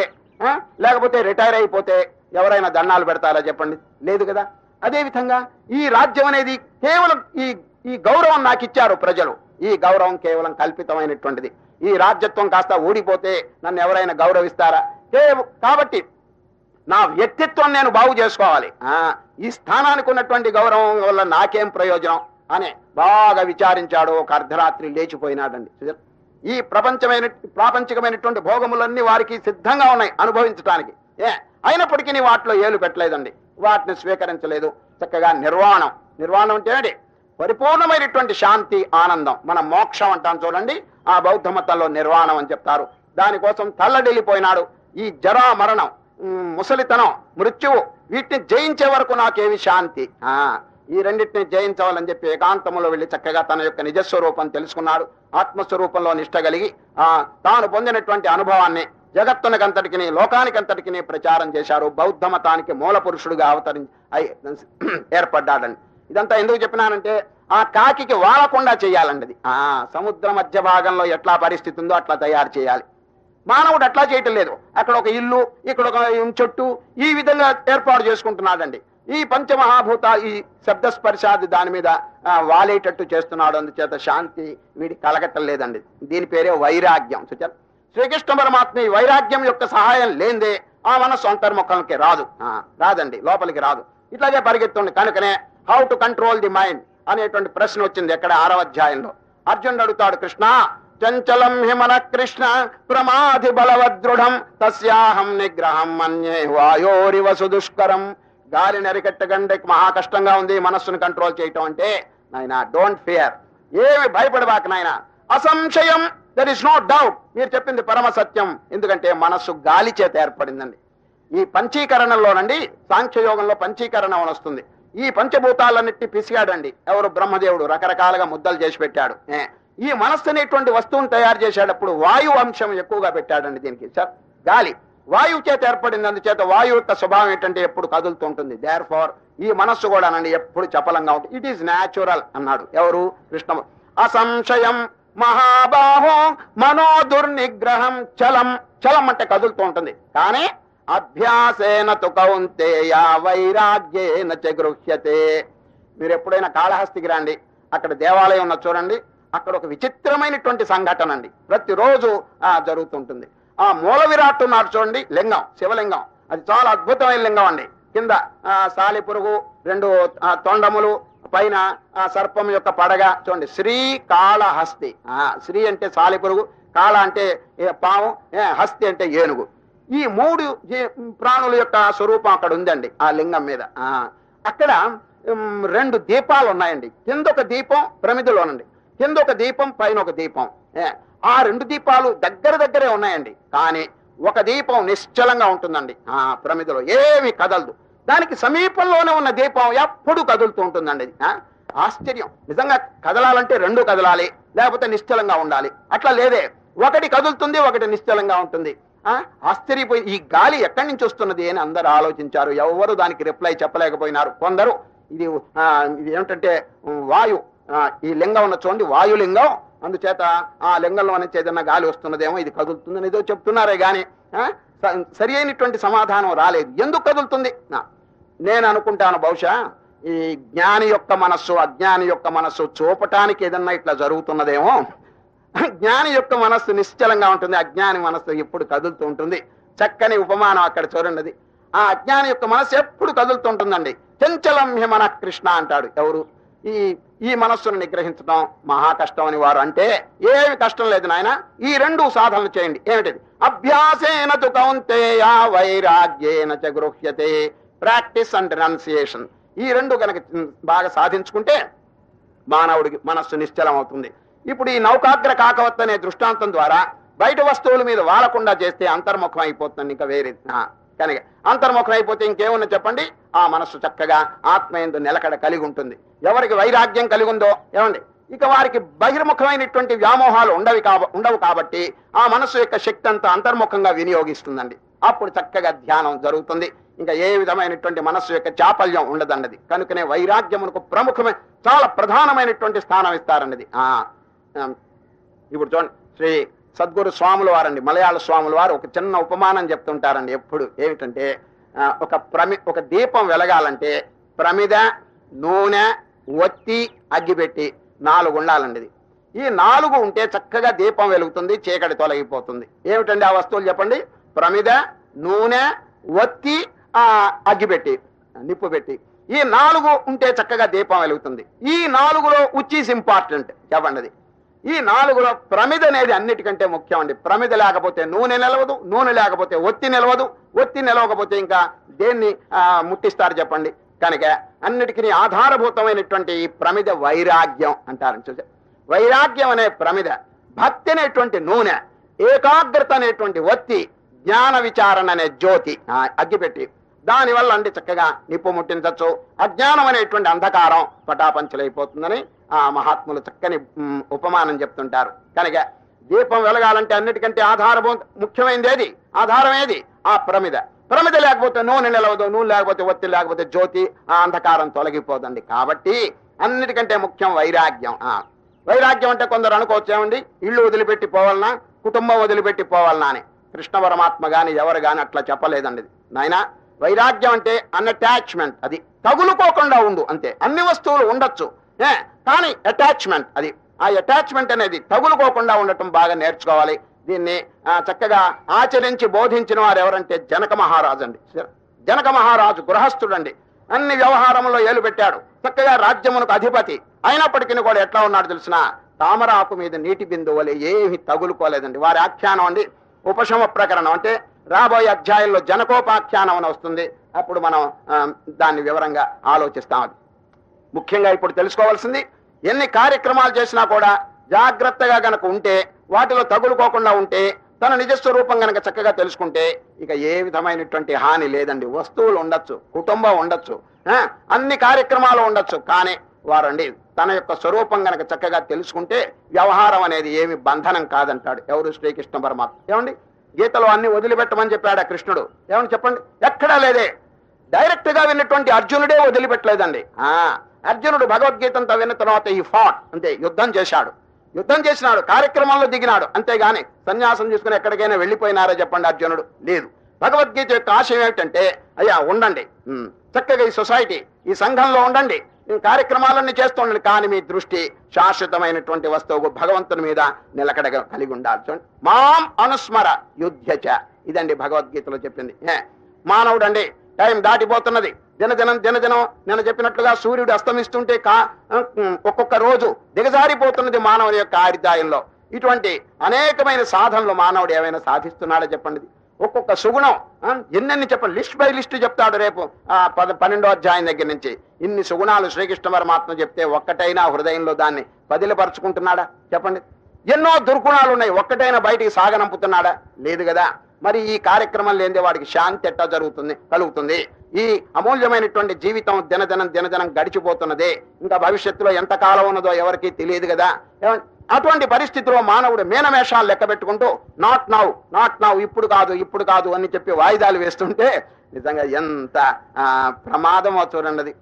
[SPEAKER 1] లేకపోతే రిటైర్ అయిపోతే ఎవరైనా దండాలు పెడతారా చెప్పండి? లేదు కదా? అదేవిధంగా ఈ రాజ్యం అనేది కేవలం ఈ ఈ గౌరవం నాకు ఇచ్చారు ప్రజలు. ఈ గౌరవం కేవలం కల్పితమైనటువంటిది. ఈ రాజ్యత్వం కాస్త ఊడిపోతే నన్ను ఎవరైనా గౌరవిస్తారా? కాబట్టి నా వ్యక్తిత్వం నేను బాగు చేసుకోవాలి. ఆ ఈ స్థానానికి ఉన్నటువంటి గౌరవం వల్ల నాకేం ప్రయోజనం? అని బాగా విచారించాడు ఒక అర్ధరాత్రి లేచిపోయినాడండి. ఈ ప్రపంచమైన ప్రాపంచికమైనటువంటి భోగములన్నీ వారికి సిద్ధంగా ఉన్నాయి అనుభవించడానికి ఏ? అయినప్పటికీ వాటిలో ఏలు పెట్టలేదండి. వాటిని స్వీకరించలేదు. చక్కగా నిర్వాణం. నిర్వాణం అంటే ఏంటి పరిపూర్ణమైనటువంటి శాంతి ఆనందం. మన మోక్షం అంటాం చూడండి. ఆ బౌద్ధ మతంలో నిర్వాణం అని చెప్తారు. దానికోసం తల్లడిల్లిపోయినాడు. ఈ జరా మరణం ముసలితనం మృత్యువు వీటిని జయించే వరకు నాకేమి శాంతి? ఆ ఈ రెండింటిని జయించవాలని చెప్పి ఏకాంతంలో వెళ్ళి చక్కగా తన యొక్క నిజస్వరూపం తెలుసుకున్నాడు. ఆత్మస్వరూపంలో నిష్ట కలిగి ఆ తాను పొందినటువంటి అనుభవాన్ని జగత్తునకంతటికి లోకానికంతటికి ప్రచారం చేశారు. బౌద్ధ మతానికి మూల పురుషుడుగా అవతరించి ఏర్పడ్డాడండి ఇదంతా ఎందుకు చెప్పినానంటే ఆ కాకికి వాలకుండా చేయాలండి అది ఆ సముద్ర మధ్య భాగంలో ఎట్లా పరిస్థితి ఉందో అట్లా తయారు చేయాలి. మానవుడు అట్లా చేయటం లేదు. అక్కడ ఒక ఇల్లు ఇక్కడ ఒక చెట్టు ఈ విధంగా ఏర్పాటు చేసుకుంటున్నాడండి. ఈ పంచమహాభూత ఈ శబ్దస్పర్శాది దాని మీద వాలేటట్టు చేస్తున్నాడు. అందుచేత శాంతి వీడి కలగట్టలేదండి దీని పేరే వైరాగ్యం. చూచారు శ్రీకృష్ణ పరమాత్మ ఈ వైరాగ్యం యొక్క సహాయం లేదే ఆ మనస్సు అంతర్ముఖంకి రాదు. ఆ, రాదండి లోపలికి రాదు. ఇట్లాగే పరిగెత్తుంది కనుకనే how to control the mind అనేటువంటి ప్రశ్న వచ్చింది ఎక్కడ ఆరవ అధ్యాయంలో. అర్జునుడు అడుగుతాడు కృష్ణ చంచలం హిమన కృష్ణ ప్రమాధి బలవదృఢం తస్యాహం నిగ్రహం మన్యే వాయోరివ సుదుష్కరం గాలి అరికట్టకండి మహా కష్టంగా ఉంది మనస్సును కంట్రోల్ చేయటం అంటే నాయన డోంట్ ఫియర్ ఏమి భయపడబాక నాయన. అసంశయం దర్ ఇస్ నో డౌట్ మీరు చెప్పింది పరమ సత్యం. ఎందుకంటే మనస్సు గాలి చేత ఏర్పడిందండి. ఈ పంచీకరణలోనండి సాంఖ్యయోగంలో పంచీకరణ వస్తుంది. ఈ పంచభూతాలన్నిటి పిసిగాడండి. ఎవరు బ్రహ్మదేవుడు రకరకాలుగా ముద్దలు చేసి పెట్టాడు. ఏ, ఈ మనస్సు అనేటువంటి వస్తువును తయారు చేసేటప్పుడు వాయు అంశం ఎక్కువగా పెట్టాడండి దీనికి సార్. గాలి. వాయువు చేత ఏర్పడింది అందుచేత వాయువు యొక్క స్వభావం ఏంటంటే ఎప్పుడు కదులుతూ ఉంటుంది దేర్ ఫార్ ఈ మనస్సు కూడానండి ఎప్పుడు చపలంగా ఉంటుంది. ఇట్ ఈస్ న్యాచురల్ అన్నాడు. ఎవరు? కృష్ణ. అసంశయం మహాబాహో మనో దుర్నిగ్రహం చలం. చలం అంటే కదులుతూ ఉంటుంది. కానీ అభ్యాసేన తుకౌంతేయ వైరాగ్యేన చ గృహ్యతే. మీరు ఎప్పుడైనా కాళహస్తికి రండి. అక్కడ దేవాలయం ఉన్న చూడండి. అక్కడ ఒక విచిత్రమైనటువంటి సంఘటన అండి. ప్రతిరోజు ఆ, జరుగుతుంటుంది ఆ మూల విరాట్ ఉన్నాడు చూడండి లింగం శివలింగం. అది చాలా అద్భుతమైన లింగం అండి. కింద సాలి పురుగు రెండు తొండములు పైన ఆ సర్పం యొక్క పడగ చూడండి శ్రీ కాళహస్తి. ఆ, శ్రీ అంటే సాలి పురుగు కాళ అంటే పాము హస్తి అంటే ఏనుగు. ఈ మూడు ప్రాణుల యొక్క స్వరూపం అక్కడ ఉందండి ఆ లింగం మీద. ఆ అక్కడ రెండు దీపాలు ఉన్నాయండి. కింద ఒక దీపం ప్రమిదిలోనండి. కింద ఒక దీపం పైన ఒక దీపం. ఆ రెండు దీపాలు దగ్గర దగ్గరే ఉన్నాయండి. కానీ ఒక దీపం నిశ్చలంగా ఉంటుందండి. ఆ ప్రమిదలో ఏమి కదలదు. దానికి సమీపంలోనే ఉన్న దీపం ఎప్పుడు కదులుతూ ఉంటుందండి. ఆశ్చర్యం. నిజంగా కదలాలంటే రెండు కదలాలి లేకపోతే నిశ్చలంగా ఉండాలి. అట్లా లేదే. ఒకటి కదులుతుంది ఒకటి నిశ్చలంగా ఉంటుంది. ఆ ఆశ్చర్యపోయి ఈ గాలి ఎక్కడి నుంచి వస్తున్నది అని అందరు ఆలోచించారు. ఎవరు దానికి రిప్లై చెప్పలేకపోయినారు. కొందరు ఇది ఆ, ఇది ఏమిటంటే వాయు. ఈ లింగం ఉన్న చూడండి వాయులింగం అందుచేత ఆ లింగంలో నుంచి ఏదైనా గాలి వస్తున్నదేమో ఇది కదులుతుందని ఏదో చెప్తున్నారే గాని సరి అయినటువంటి సమాధానం రాలేదు. ఎందుకు కదులుతుంది? నేను అనుకుంటాను బహుశా ఈ జ్ఞాని యొక్క మనస్సు అజ్ఞాని యొక్క మనస్సు చూపటానికి ఏదన్నా ఇట్లా జరుగుతున్నదేమో. జ్ఞాని యొక్క మనస్సు నిశ్చలంగా ఉంటుంది అజ్ఞాని మనస్సు ఎప్పుడు కదులుతూ ఉంటుంది. చక్కని ఉపమానం అక్కడ చూడండిది ఆ అజ్ఞాని యొక్క మనస్సు ఎప్పుడు కదులుతూ ఉంటుందండి. చంచలం హిమన కృష్ణ అంటాడు ఎవరు? ఈ ఈ మనస్సును నిగ్రహించడం మహా కష్టం అని వారు అంటే ఏమి కష్టం లేదు నాయన ఈ రెండు సాధనలు చేయండి. ఏమిటిది? అభ్యాసేన తు కౌంతేయ వైరాగ్యేన చ గృహ్యతే. ప్రాక్టీస్ అండ్ రన్సియేషన్ ఈ రెండు కనుక బాగా సాధించుకుంటే మానవుడికి మనస్సు నిశ్చలం అవుతుంది ఇప్పుడు ఈ నౌకాగ్ర కాకవత్ అనే దృష్టాంతం ద్వారా బయట వస్తువుల మీద వాలకుండా చేస్తే అంతర్ముఖం అయిపోతుంది ఇంకా వేరే. కనుక అంతర్ముఖం అయిపోతే ఇంకేమున్నా చెప్పండి? ఆ మనస్సు చక్కగా ఆత్మయందు నిలకడ కలిగి ఉంటుంది. ఎవరికి వైరాగ్యం కలిగి ఉందో ఏమండి? ఇక వారికి బహిర్ముఖమైనటువంటి వ్యామోహాలు ఉండవి కాబ ఉండవు కాబట్టి ఆ మనస్సు యొక్క శక్తి అంతా అంతర్ముఖంగా వినియోగిస్తుందండి. అప్పుడు చక్కగా ధ్యానం జరుగుతుంది. ఇంకా ఏ విధమైనటువంటి మనస్సు యొక్క చాపల్యం ఉండదన్నది. కనుకనే వైరాగ్యమునకు ప్రముఖమే చాలా ప్రధానమైనటువంటి స్థానం ఇస్తారన్నది. ఇప్పుడు చూడండి. శ్రీ సద్గురు స్వాముల వారండి మలయాళ స్వాముల వారు ఒక చిన్న ఉపమానం చెప్తుంటారండి ఎప్పుడు. ఏమిటంటే ఒక ప్రమి ఒక దీపం వెలగాలంటే ప్రమిద నూనె ఒత్తి అగ్గిపెట్టి నాలుగు ఉండాలండి ఈ నాలుగు ఉంటే చక్కగా దీపం వెలుగుతుంది చీకటి తొలగిపోతుంది. ఏమిటండి ఆ వస్తువులు చెప్పండి? ప్రమిద నూనె ఒత్తి అగ్గిపెట్టి నిప్పు పెట్టి. ఈ నాలుగు ఉంటే చక్కగా దీపం వెలుగుతుంది. ఈ నాలుగులో ఉచ్చీస్ ఇంపార్టెంట్ చెప్పండి ఈ నాలుగులో ప్రమిద అనేది అన్నిటికంటే ముఖ్యం అండి. ప్రమిద లేకపోతే నూనె నిలవదు నూనె లేకపోతే ఒత్తి నిలవదు ఒత్తి నిలవకపోతే ఇంకా దేన్ని ముట్టిస్తారు చెప్పండి. కనుక అన్నిటికీ ఆధారభూతమైనటువంటి ఈ ప్రమిద వైరాగ్యం అంటారని చూసే. వైరాగ్యం అనే ప్రమిద భక్తి అనేటువంటి నూనె ఏకాగ్రత అనేటువంటి ఒత్తి జ్ఞాన విచారణ అనే జ్యోతి ఆ, అగ్గిపెట్టి దానివల్ల అండి చక్కగా నిప్పు ముట్టించచ్చు అజ్ఞానం అనేటువంటి అంధకారం పటాపంచలైపోతుందని ఆ మహాత్ములు చక్కని ఉపమానం చెప్తుంటారు. కనుక దీపం వెలగాలంటే అన్నిటికంటే ఆధారభూ ముఖ్యమైనది ఏది? ఆధారం ఏది? ఆ ప్రమిద. ప్రమిద లేకపోతే నూనె నిలవదు నూనె లేకపోతే ఒత్తి లేకపోతే జ్యోతి ఆ అంధకారం తొలగిపోతుంది కాబట్టి అన్నిటికంటే ముఖ్యం వైరాగ్యం. ఆ. వైరాగ్యం అంటే కొందరు అనుకోవచ్చేమండి ఇల్లు వదిలిపెట్టి పోవాలనా? కుటుంబం వదిలిపెట్టి పోవాలనా అని. కృష్ణ పరమాత్మ గాని ఎవరు గాని అట్లా చెప్పలేదండి. ఇది. నాయనా వైరాగ్యం అంటే అన్అటాచ్మెంట్ అది తగులుకోకుండా ఉండు అంతే. అన్ని వస్తువులు ఉండొచ్చు. ఏ కానీ అటాచ్మెంట్ అది ఆ అటాచ్మెంట్ అనేది తగులుకోకుండా ఉండటం బాగా నేర్చుకోవాలి. దీన్ని చక్కగా ఆచరించి బోధించిన వారు ఎవరంటే జనక మహారాజు అండి జనక మహారాజు గృహస్థుడండి. అన్ని వ్యవహారంలో ఏలు పెట్టాడు. చక్కగా రాజ్యమునకు అధిపతి. అయినప్పటికీ కూడా ఎట్లా ఉన్నాడు తెలిసిన? తామరాకు మీద నీటి బిందువులే ఏమి ఏమీ తగులుకోలేదండి. వారి ఆఖ్యానం అండి ఉపశమ ప్రకరణం. అంటే రాబోయే అధ్యాయంలో జనకోపాఖ్యానం అని వస్తుంది. అప్పుడు మనం దాన్ని వివరంగా ఆలోచిస్తాం. అది ముఖ్యంగా ఇప్పుడు తెలుసుకోవాల్సింది ఎన్ని కార్యక్రమాలు చేసినా కూడా జాగ్రత్తగా గనక ఉంటే వాటిలో తగులుకోకుండా ఉంటే తన నిజస్వరూపం గనక చక్కగా తెలుసుకుంటే ఇక ఏ విధమైనటువంటి హాని లేదండి. వస్తువులు ఉండొచ్చు కుటుంబం ఉండొచ్చు అన్ని కార్యక్రమాలు ఉండొచ్చు. కానీ వారండి తన యొక్క స్వరూపం గనక చక్కగా తెలుసుకుంటే వ్యవహారం అనేది ఏమి బంధనం కాదంటాడు. ఎవరు శ్రీకృష్ణ పరమాత్మ? ఏమండి? గీతలో అన్ని వదిలిపెట్టమని చెప్పాడు కృష్ణుడు. ఏమని చెప్పండి? ఎక్కడా లేదే. డైరెక్ట్గా విన్నటువంటి అర్జునుడే వదిలిపెట్టలేదండి. ఆ అర్జునుడు భగవద్గీతంతో విన్న తర్వాత ఈ ఫాట్ అంతే యుద్ధం చేశాడు. యుద్ధం చేసినాడు కార్యక్రమంలో దిగినాడు అంతేగాని సన్యాసం తీసుకుని ఎక్కడికైనా వెళ్ళిపోయినారా చెప్పండి అర్జునుడు? లేదు. భగవద్గీత యొక్క ఆశయం ఏమిటంటే అయ్యా ఉండండి. చక్కగా ఈ సొసైటీ ఈ సంఘంలో ఉండండి. కార్యక్రమాలన్నీ చేస్తుండండి కానీ మీ దృష్టి శాశ్వతమైనటువంటి వస్తువు భగవంతుని మీద నిలకడగా కలిగి ఉండాలి. చూడండి. మాం అనుస్మర యుద్ధచ ఇదండి భగవద్గీతలో చెప్పింది. మానవుడు అండి టైం దాటిపోతున్నది. దినదినం దినదినం నేను చెప్పినట్లుగా సూర్యుడు అస్తమిస్తుంటే కా ఒక్కొక్క రోజు దిగజారిపోతున్నది మానవుని యొక్క ఆరిదాయంలో. ఇటువంటి అనేకమైన సాధనలు మానవుడు ఏమైనా సాధిస్తున్నాడో చెప్పండి. ఒక్కొక్క సుగుణం ఎన్నెన్ని చెప్పండి లిస్ట్ బై లిస్ట్ చెప్తాడు రేపు ఆ, పద పన్నెండో అధ్యాయం దగ్గర నుంచి. ఇన్ని సుగుణాలు శ్రీకృష్ణ పరమాత్మ చెప్తే ఒక్కటైనా హృదయంలో దాన్ని పదిలపరుచుకుంటున్నాడా? చెప్పండి. ఎన్నో దుర్గుణాలు ఉన్నాయి ఒక్కటైనా బయటికి సాగనంపుతున్నాడా? లేదు కదా. మరి ఈ కార్యక్రమం లేనిదే వాడికి శాంతి ఎట్టా జరుగుతుంది కలుగుతుంది. ఈ అమూల్యమైనటువంటి జీవితం దినదినం దినదినం గడిచిపోతున్నదే. ఇంకా భవిష్యత్తులో ఎంత కాలం ఉన్నదో ఎవరికి తెలియదు కదా. అటువంటి పరిస్థితిలో మానవుడు మీనమేషాలు లెక్క పెట్టుకుంటూ నాట్ నౌ నాట్ నౌ ఇప్పుడు కాదు ఇప్పుడు కాదు అని చెప్పి వాయిదాలు వేస్తుంటే నిజంగా ఎంత ప్రమాదమో చూడండి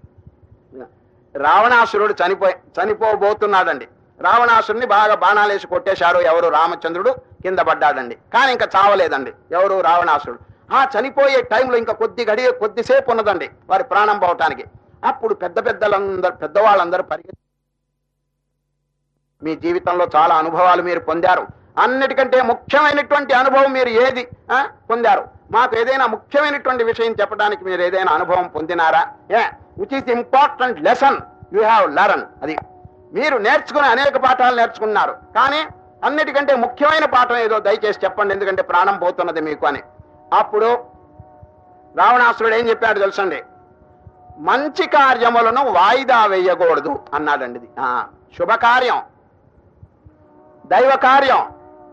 [SPEAKER 1] రావణాసురుడు చనిపోయి చనిపోబోతున్నాడండి. రావణాసురుని బాగా బాణాలేసి కొట్టేశారు ఎవరు? రామచంద్రుడు కింద పడ్డాడండి. కానీ ఇంకా చావలేదండి. ఎవరు? రావణాసురుడు. ఆ చనిపోయే టైంలో ఇంకా కొద్ది గడియ కొద్దిసేపు ఉన్నదండి వారి ప్రాణం పోవటానికి. అప్పుడు పెద్ద పెద్దలందరూ పెద్దవాళ్ళందరూ పరిగెత్తి మీ జీవితంలో చాలా అనుభవాలు మీరు పొందారు. అన్నిటికంటే ముఖ్యమైనటువంటి అనుభవం మీరు ఏది? పొందారు. మాకు ఏదైనా ముఖ్యమైనటువంటి విషయం చెప్పడానికి మీరు ఏదైనా అనుభవం పొందినారా? ఏ? Which is important lesson you have learn అది మీరు నేర్చుకుని అనేక పాఠాలు నేర్చుకున్నారు. కానీ అన్నిటికంటే ముఖ్యమైన పాఠం ఏదో దయచేసి చెప్పండి ఎందుకంటే ప్రాణం పోతున్నది మీకు అని. అప్పుడు రావణాసురుడు ఏం చెప్పాడు తెలుసండి? మంచి కార్యములను వాయిదా వేయకూడదు అన్నాడండి శుభకార్యం. దైవ కార్యం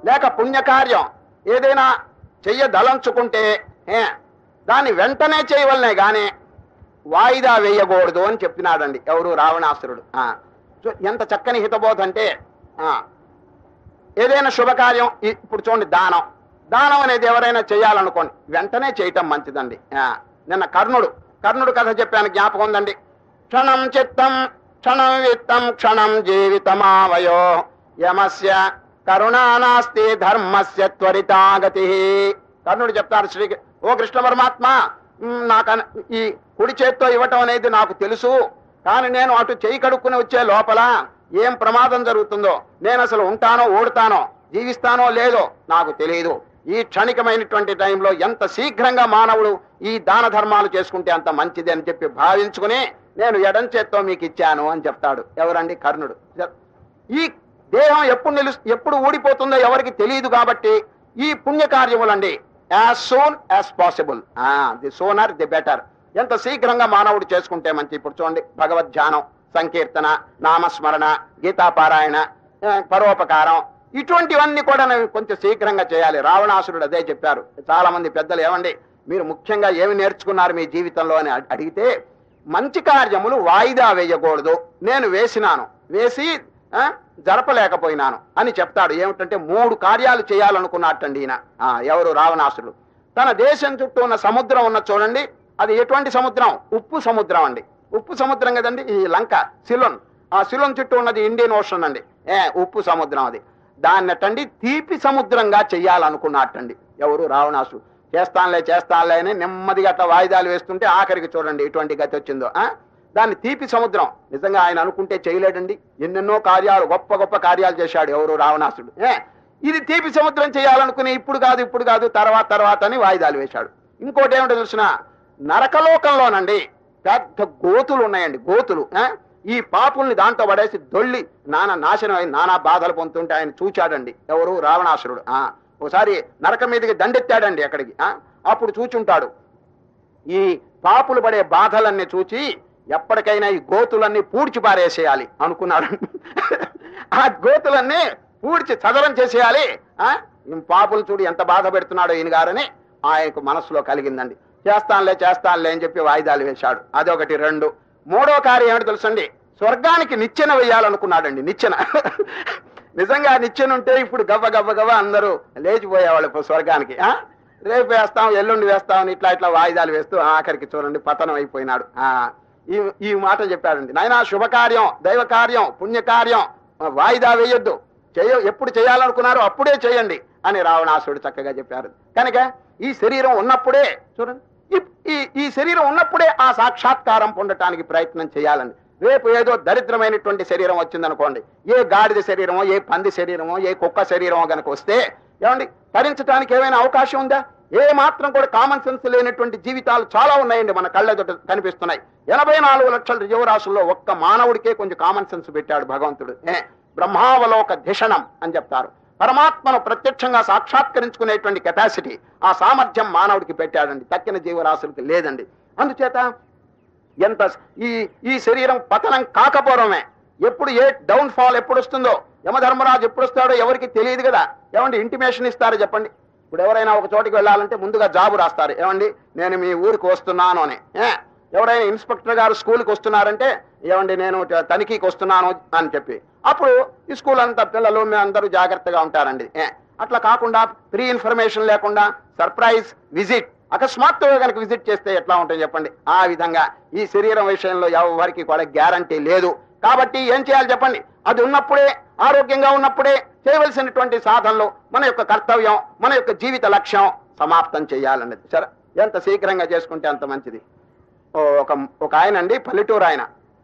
[SPEAKER 1] లేక పుణ్యకార్యం ఏదైనా చెయ్యదలంచుకుంటే దాన్ని వెంటనే చేయవలనే గాని వాయిదా వేయకూడదు అని చెప్పినాడండి ఎవరు రావణాసురుడు. సో ఎంత చక్కని హితబోధ అంటే ఏదైనా శుభకార్యం ఇప్పుడు చూడండి దానం. దానం అనేది ఎవరైనా చేయాలనుకోండి వెంటనే చేయటం మంచిదండి. నిన్న కర్ణుడు కర్ణుడు కథ చెప్పాను జ్ఞాపకం ఉందండి. క్షణం చిత్తం క్షణం విత్తం క్షణం జీవితమావయో. యమస్య కరుణానాస్తి ధర్మస్య త్వరితాగతి. కర్ణుడు చెప్తాడు శ్రీ ఓ కృష్ణ పరమాత్మ నాకు ఈ కుడి చేత్తో ఇవ్వటం అనేది నాకు తెలుసు కానీ నేను అటు చేయి కడుక్కుని వచ్చే లోపల ఏం ప్రమాదం జరుగుతుందో నేను అసలు ఉంటానో ఓడుతానో జీవిస్తానో లేదో నాకు తెలియదు. ఈ క్షణికమైనటువంటి టైంలో ఎంత శీఘ్రంగా మానవుడు ఈ దాన ధర్మాలు చేసుకుంటే అంత మంచిది అని చెప్పి భావించుకుని నేను ఎడం చేత్తో మీకు ఇచ్చాను అని చెప్తాడు. ఎవరండి? కర్ణుడు. ఈ దేహం ఎప్పుడు నిలు ఎప్పుడు ఊడిపోతుందో ఎవరికి తెలియదు కాబట్టి ఈ పుణ్యకార్యములండి. As soon as possible the sooner the better ఎంత శీఘ్రంగా మానవుడు చేసుకుంటే మంచి. ఇప్పుడు చూడండి భగవద్ ధ్యానం సంకీర్తన నామస్మరణ గీతాపారాయణ పరోపకారం. ఇటువంటివన్నీ కూడా నేను కొంచెం శీఘ్రంగా చేయాలి. రావణాసురుడు అదే చెప్పారు. చాలా మంది పెద్దలు ఏమండి మీరు ముఖ్యంగా ఏమి నేర్చుకున్నారు మీ జీవితంలో అని అడిగితే మంచి కార్యములు వాయిదా వేయకూడదు. నేను వేసినాను. వేసి జరపలేకపోయినాను అని చెప్తాడు. ఏమిటంటే మూడు కార్యాలు చేయాలనుకున్నట్టండి ఈయన. ఎవరు? రావణాసుడు తన దేశం చుట్టూ ఉన్న సముద్రం ఉన్న చూడండి. అది ఎటువంటి సముద్రం? ఉప్పు సముద్రం అండి. ఉప్పు సముద్రం కదండి? ఈ లంక సిలోన్. ఆ సిలోన్ చుట్టూ ఉన్నది ఇండియన్ ఓషన్ అండి. ఏ ఉప్పు సముద్రం అది. దాన్నటండి తీపి సముద్రంగా చెయ్యాలనుకున్నట్టండి ఎవరు? రావణాసుడు చేస్తానులే చేస్తానులే అని నెమ్మదిగా అట్లా వాయిదాలు వేస్తుంటే ఆఖరికి చూడండి ఎటువంటి గతి వచ్చిందో ఆ? దాన్ని తీపి సముద్రం. నిజంగా ఆయన అనుకుంటే చేయలేడండి. ఎన్నెన్నో కార్యాలు గొప్ప గొప్ప కార్యాలు చేశాడు ఎవరు రావణాసుడు. ఇది తీపి సముద్రం చేయాలనుకుని ఇప్పుడు కాదు ఇప్పుడు కాదు తర్వాత తర్వాత అని వాయిదాలు వేశాడు. ఇంకోటి ఏమిటో తెలిసిన నరకలోకంలోనండి పెద్ద గోతులు ఉన్నాయండి గోతులు. ఆ? ఈ పాపుల్ని దాంట్లో పడేసి దొల్లి నానా నాశనం అయి నానా బాధలు పొందుతుంటే ఆయన చూచాడండి. ఎవరు? రావణాసురుడు. ఆ? ఒకసారి నరకం మీదకి దండెత్తాడండి అక్కడికి. ఆ? అప్పుడు చూచుంటాడు. ఈ పాపులు పడే బాధలన్నీ చూచి ఎప్పటికైనా ఈ గోతులన్నీ పూడ్చి పారేసేయాలి అనుకున్నాడు. ఆ గోతులన్నీ పూడ్చి చదరం చేసేయాలి. ఆ? పాపులు చూడు ఎంత బాధ పెడుతున్నాడో ఈయన గారని ఆయనకు మనసులో కలిగిందండి. చేస్తానులే చేస్తానులే అని చెప్పి వాయిదాలు వేశాడు. అదొకటి రెండు. మూడో కార్యం ఏమిటి తెలుసండి? స్వర్గానికి నిచ్చెన వేయాలనుకున్నాడండి నిచ్చెన. నిజంగా నిచ్చెన ఉంటే ఇప్పుడు గవ్వ గవ్వ గవ్వ అందరూ లేచిపోయేవాళ్ళు ఇప్పుడు స్వర్గానికి. ఆ? రేపు వేస్తాం ఎల్లుండి వేస్తాం ఇట్లా ఇట్లా వాయిదాలు వేస్తూ ఆఖరికి చూడండి పతనం అయిపోయినాడు. ఆ ఈ ఈ మాట చెప్పాడండి. నాయన శుభకార్యం దైవ కార్యం పుణ్యకార్యం వాయిదా వేయొద్దు. చేయ ఎప్పుడు చేయాలనుకున్నారో అప్పుడే చేయండి అని రావణాసుడు చక్కగా చెప్పారు. కనుక ఈ శరీరం ఉన్నప్పుడే చూడండి ఈ- ఈ ఈ శరీరం ఉన్నప్పుడే ఆ సాక్షాత్కారం పొందటానికి ప్రయత్నం చేయాలండి. రేపు ఏదో దరిద్రమైనటువంటి శరీరం వచ్చిందనుకోండి ఏ గాడిద శరీరమో ఏ పంది శరీరమో ఏ కుక్క శరీరమో గనక వస్తే ఏమండి భరించడానికి ఏమైనా అవకాశం ఉందా? ఏ మాత్రం కూడా కామన్ సెన్స్ లేనటువంటి జీవితాలు చాలా ఉన్నాయండి మన కళ్ళెదుట కనిపిస్తున్నాయి. ఎనభై నాలుగు లక్షల జీవరాశుల్లో ఒక్క మానవుడికే కొంచెం కామన్ సెన్స్ పెట్టాడు భగవంతుడు. బ్రహ్మావలోక ధిషణం అని చెప్తారు. పరమాత్మను ప్రత్యక్షంగా సాక్షాత్కరించుకునేటువంటి కెపాసిటీ ఆ సామర్థ్యం మానవుడికి పెట్టాడండి. తక్కిన జీవరాశులకి లేదండి. అందుచేత ఎంత ఈ ఈ శరీరం పతనం కాకపోవడమే. ఎప్పుడు ఏ డౌన్ ఫాల్ ఎప్పుడు వస్తుందో యమధర్మరాజు ఎప్పుడు వస్తాడో ఎవరికి తెలియదు కదా. ఏమంటే ఇంటిమేషన్ ఇస్తారో చెప్పండి? ఇప్పుడు ఎవరైనా ఒక చోటికి వెళ్ళాలంటే ముందుగా జాబు రాస్తారు. ఏమండి? నేను మీ ఊరికి వస్తున్నాను అని. ఎవరైనా ఇన్స్పెక్టర్ గారు స్కూల్కి వస్తున్నారంటే ఏమండి నేను తనిఖీకి వస్తున్నాను అని చెప్పి. అప్పుడు ఈ స్కూల్ అంతా పిల్లలు మీ అందరూ జాగ్రత్తగా ఉంటారండి. అట్లా కాకుండా ప్రీ ఇన్ఫర్మేషన్ లేకుండా సర్ప్రైజ్ విజిట్ అకస్మాత్తుగా కనుక విజిట్ చేస్తే ఎట్లా ఉంటుంది చెప్పండి? ఆ విధంగా ఈ శరీరం విషయంలో ఎవరికి కూడా గ్యారంటీ లేదు. కాబట్టి ఏం చేయాలి చెప్పండి? అది ఉన్నప్పుడే ఆరోగ్యంగా ఉన్నప్పుడే చేయవలసినటువంటి సాధనలు మన యొక్క కర్తవ్యం మన యొక్క జీవిత లక్ష్యం సమాప్తం చేయాలన్నది. సరే ఎంత శీఘ్రంగా చేసుకుంటే అంత మంచిది. ఓ ఒక ఒక ఆయన అండి పల్లెటూరు ఆయన.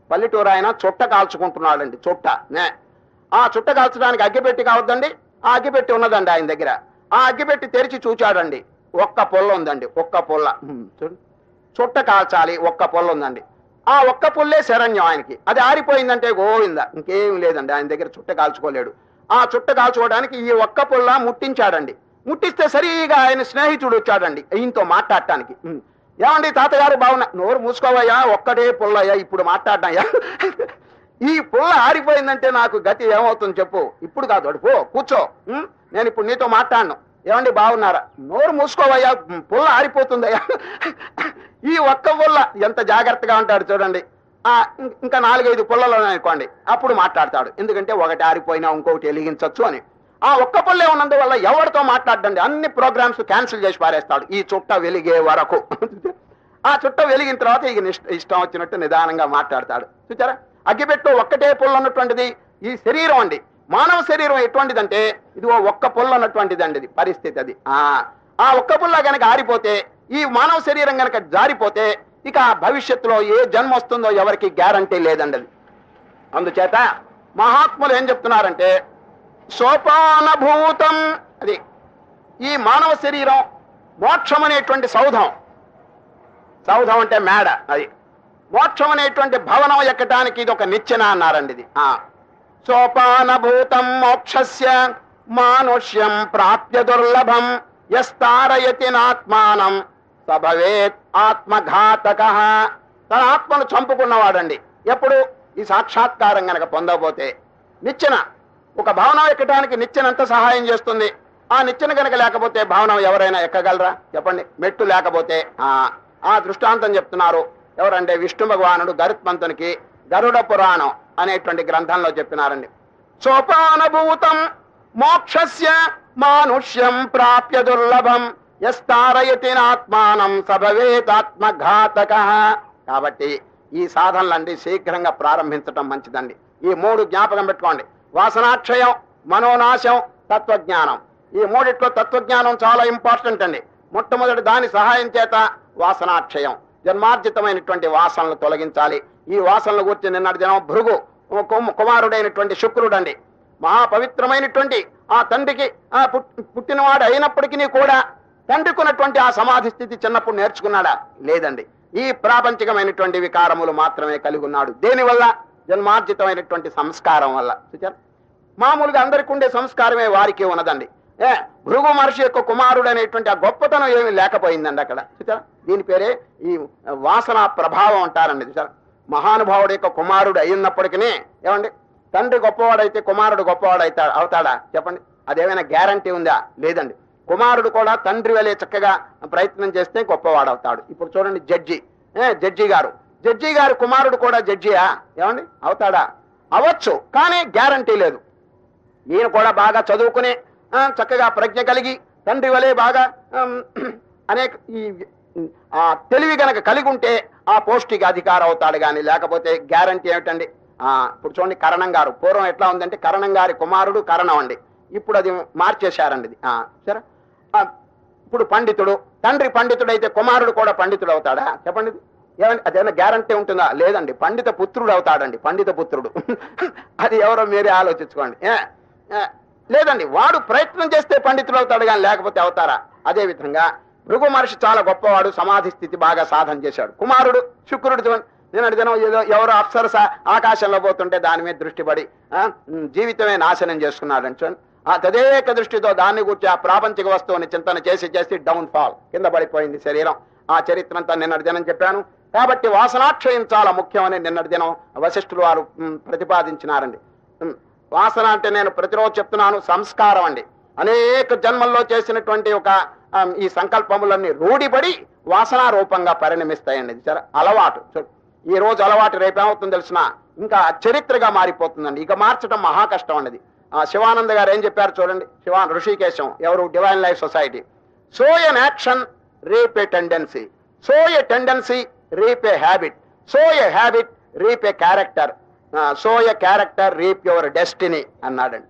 [SPEAKER 1] పల్లెటూరు ఆయన చుట్ట కాల్చుకుంటున్నాడండి చుట్ట నే. ఆ చుట్ట కాల్చడానికి అగ్గిపెట్టి కావద్దండి ఆ అగ్గిపెట్టి ఉన్నదండి ఆయన దగ్గర. ఆ అగ్గిపెట్టి తెరిచి చూచాడండి ఒక్క పొల్ల ఉందండి ఒక్క పొల్ల. చుట్ట కాల్చాలి ఒక్క పొల్ల ఉందండి. ఆ ఒక్క పుల్లే శరణ్యం ఆయనకి. అది ఆరిపోయిందంటే గోవింద ఇంకేం లేదండి ఆయన దగ్గర చుట్ట కాల్చుకోలేడు. ఆ చుట్ట కాల్చుకోవడానికి ఈ ఒక్క పుల్ల ముట్టించాడండి. ముట్టిస్తే సరిగా ఆయన స్నేహితుడు వచ్చాడండి ఈయనతో మాట్లాడటానికి. ఏమండి తాతగారు బాగున్నా నోరు మూసుకోవయ్యా ఒక్కటే పుల్లయ్యా ఇప్పుడు మాట్లాడినాయా ఈ పుల్ల ఆరిపోయిందంటే నాకు గతి ఏమవుతుంది చెప్పు. ఇప్పుడు కాదు అడుపు కూర్చో. ఉమ్? నేను ఇప్పుడు నీతో మాట్లాడను. ఏమండి బాగున్నారా నోరు మూసుకోవయ్యా పుల్ల ఆరిపోతుందయ్యా. ఈ ఒక్క పుల్ల ఎంత జాగ్రత్తగా ఉంటాడు చూడండి. ఇంకా నాలుగైదు పుల్లలు అనుకోండి అప్పుడు మాట్లాడతాడు. ఎందుకంటే ఒకటి ఆరిపోయినా ఇంకొకటి వెలిగించవచ్చు అని. ఆ ఒక్క పుల్లే ఉన్నందువల్ల ఎవరితో మాట్లాడండి అన్ని ప్రోగ్రామ్స్ క్యాన్సిల్ చేసి పారేస్తాడు. ఈ చుట్ట వెలిగే వరకు. ఆ చుట్ట వెలిగిన తర్వాత ఇక ఇష్టం వచ్చినట్టు నిదానంగా మాట్లాడతాడు. చూచారా? అగ్గిపెట్టు ఒక్కటే పుల్ల ఉన్నటువంటిది. ఈ శరీరం అండి. మానవ శరీరం ఎటువంటిదంటే ఇదిగో ఒక్క పుల్ల ఉన్నటువంటిది అండి ఇది పరిస్థితి అది. ఆ ఆ ఒక్క పుల్ల గనక ఆరిపోతే ఈ మానవ శరీరం గనక జారిపోతే ఇక భవిష్యత్తులో ఏ జన్మ వస్తుందో ఎవరికి గ్యారంటీ లేదండి అది అందుచేత మహాత్ములు ఏం చెప్తున్నారంటే సోపానభూతం అది. ఈ మానవ శరీరం మోక్షం అనేటువంటి సౌధం. సౌధం అంటే మేడ అది. మోక్షం అనేటువంటి భవనం ఎక్కటానికి ఇది ఒక నిచ్చెన అన్నారండి ఇది. ఆ. సోపానభూతం మోక్షస్య మానుష్యం ప్రాప్య దుర్లభం యస్తారయతి నాత్మానం సభవేత్ ఆత్మఘాతక. తన ఆత్మను చంపుకున్నవాడండి. ఎప్పుడు? ఈ సాక్షాత్కారం గనక పొందబోతే నిచ్చెన. ఒక భవనం ఎక్కడానికి నిచ్చెనంత సహాయం చేస్తుంది. ఆ నిచ్చెన గనక లేకపోతే భవనం ఎవరైనా ఎక్కగలరా? చెప్పండి. మెట్టు లేకపోతే. ఆ ఆ దృష్టాంతం చెప్తున్నారు. ఎవరంటే విష్ణు భగవానుడు గరుత్మంతునికి గరుడ పురాణం అనేటువంటి గ్రంథంలో చెప్పినారండి. సోపానుభూతం మోక్షస్య మానుష్యం ప్రాప్య దుర్లభం. ఎస్తారయతి సభవేతాత్మఘాతక కాబట్టి ఈ సాధనలండి శీఘ్రంగా ప్రారంభించటం మంచిదండి. ఈ మూడు జ్ఞాపకం పెట్టుకోండి. వాసనాక్షయం మనోనాశం తత్వజ్ఞానం. ఈ మూడిట్లో తత్వజ్ఞానం చాలా ఇంపార్టెంట్ అండి. మొట్టమొదటి దాని సహాయం చేత వాసనాక్షయం. జన్మార్జితమైనటువంటి వాసనలు తొలగించాలి. ఈ వాసనలు గురించి నిన్నటి దినం భృగు కుమారుడైనటువంటి కుమారుడైనటువంటి శుక్రుడండి. మహాపవిత్రమైనటువంటి ఆ తండ్రికి ఆ పుట్టినవాడు అయినప్పటికీ కూడా పండుకున్నటువంటి ఆ సమాధి స్థితి చిన్నప్పుడు నేర్చుకున్నాడా? లేదండి. ఈ ప్రాపంచికమైనటువంటి వికారములు మాత్రమే కలిగి ఉన్నాడు. దేనివల్ల? జన్మార్జితమైనటువంటి సంస్కారం వల్ల. చూచారు మామూలుగా అందరికి ఉండే సంస్కారమే వారికి ఉన్నదండి. ఏ భృగు మహర్షి యొక్క కుమారుడు అనేటువంటి ఆ గొప్పతనం ఏమి లేకపోయిందండి అక్కడ. చూచారా దీని పేరే ఈ వాసన ప్రభావం అంటారండి చూచారా మహానుభావుడు యొక్క కుమారుడు అయినప్పటికీ ఏమండి? తండ్రి గొప్పవాడైతే కుమారుడు గొప్పవాడు అవుతాడా? చెప్పండి. అదేమైనా గ్యారంటీ ఉందా? లేదండి. కుమారుడు కూడా తండ్రి వలె చక్కగా ప్రయత్నం చేస్తే గొప్పవాడు అవుతాడు ఇప్పుడు చూడండి జడ్జి. జడ్జి గారు. జడ్జి గారు కుమారుడు కూడా జడ్జియా? ఏమండి? అవుతాడా? అవచ్చు కానీ గ్యారంటీ లేదు. ఈయన కూడా బాగా చదువుకుని చక్కగా ప్రజ్ఞ కలిగి తండ్రి వలె బాగా అనేక ఈ ఆ తెలివి గనక కలిగి ఉంటే ఆ పోస్టుకి అధికారం అవుతాడు కానీ లేకపోతే గ్యారంటీ ఏమిటండి? ఆ, ఇప్పుడు చూడండి కరణం గారు. పూర్వం ఎట్లా ఉందంటే కరణం గారి కుమారుడు కరణం అండి. ఇప్పుడు అది మార్చేశారండి. ఇది సరే? ఇప్పుడు పండితుడు తండ్రి పండితుడు అయితే కుమారుడు కూడా పండితుడు అవుతాడా? చెప్పండి. ఏమండి అదేమైనా గ్యారంటీ ఉంటుందా? లేదండి పండిత పుత్రుడు అవుతాడండి పండిత పుత్రుడు. అది ఎవరో మీరే ఆలోచించుకోండి. లేదండి వాడు ప్రయత్నం చేస్తే పండితుడు అవుతాడు కానీ లేకపోతే అవుతారా? అదే విధంగా భృగు మహర్షి చాలా గొప్పవాడు సమాధి స్థితి బాగా సాధన చేశాడు. కుమారుడు శుక్రుడు నేను దినం ఏదో ఎవరో అప్సరస ఆకాశంలో పోతుంటే దాని మీద దృష్టి పడి జీవితమే నాశనం చేసుకున్నాడు అని చూడండి. ఆ తదేక దృష్టితో దాన్ని గురించి ఆ ప్రాపంచిక వస్తువుని చింతన చేసి చేసి డౌన్ ఫాల్ కింద పడిపోయింది శరీరం. ఆ చరిత్ర అంతా నిన్నటి దినం చెప్పాను. కాబట్టి వాసనాక్షయం చాలా ముఖ్యమని నిన్నటి దినం వశిష్ఠులు వారు ప్రతిపాదించినారండి. వాసన అంటే నేను ప్రతిరోజు చెప్తున్నాను సంస్కారం అండి. అనేక జన్మల్లో చేసినటువంటి ఒక ఈ సంకల్పములన్నీ రూఢిపడి వాసనా రూపంగా పరిణమిస్తాయండి. అలవాటు. ఈ రోజు అలవాటు రేపేమవుతుందో తెలిసిన ఇంకా చరిత్రగా మారిపోతుందండి. ఇక మార్చడం మహా కష్టం అన్నది శివానంద గారు ఏం చెప్పారు చూడండి? శివాన్ ఋషికేశం ఎవరు? Divine life society sow an action reap a tendency sow a tendency reap a habit sow a habit reap a character sow a character reap your destiny అన్నాడండి.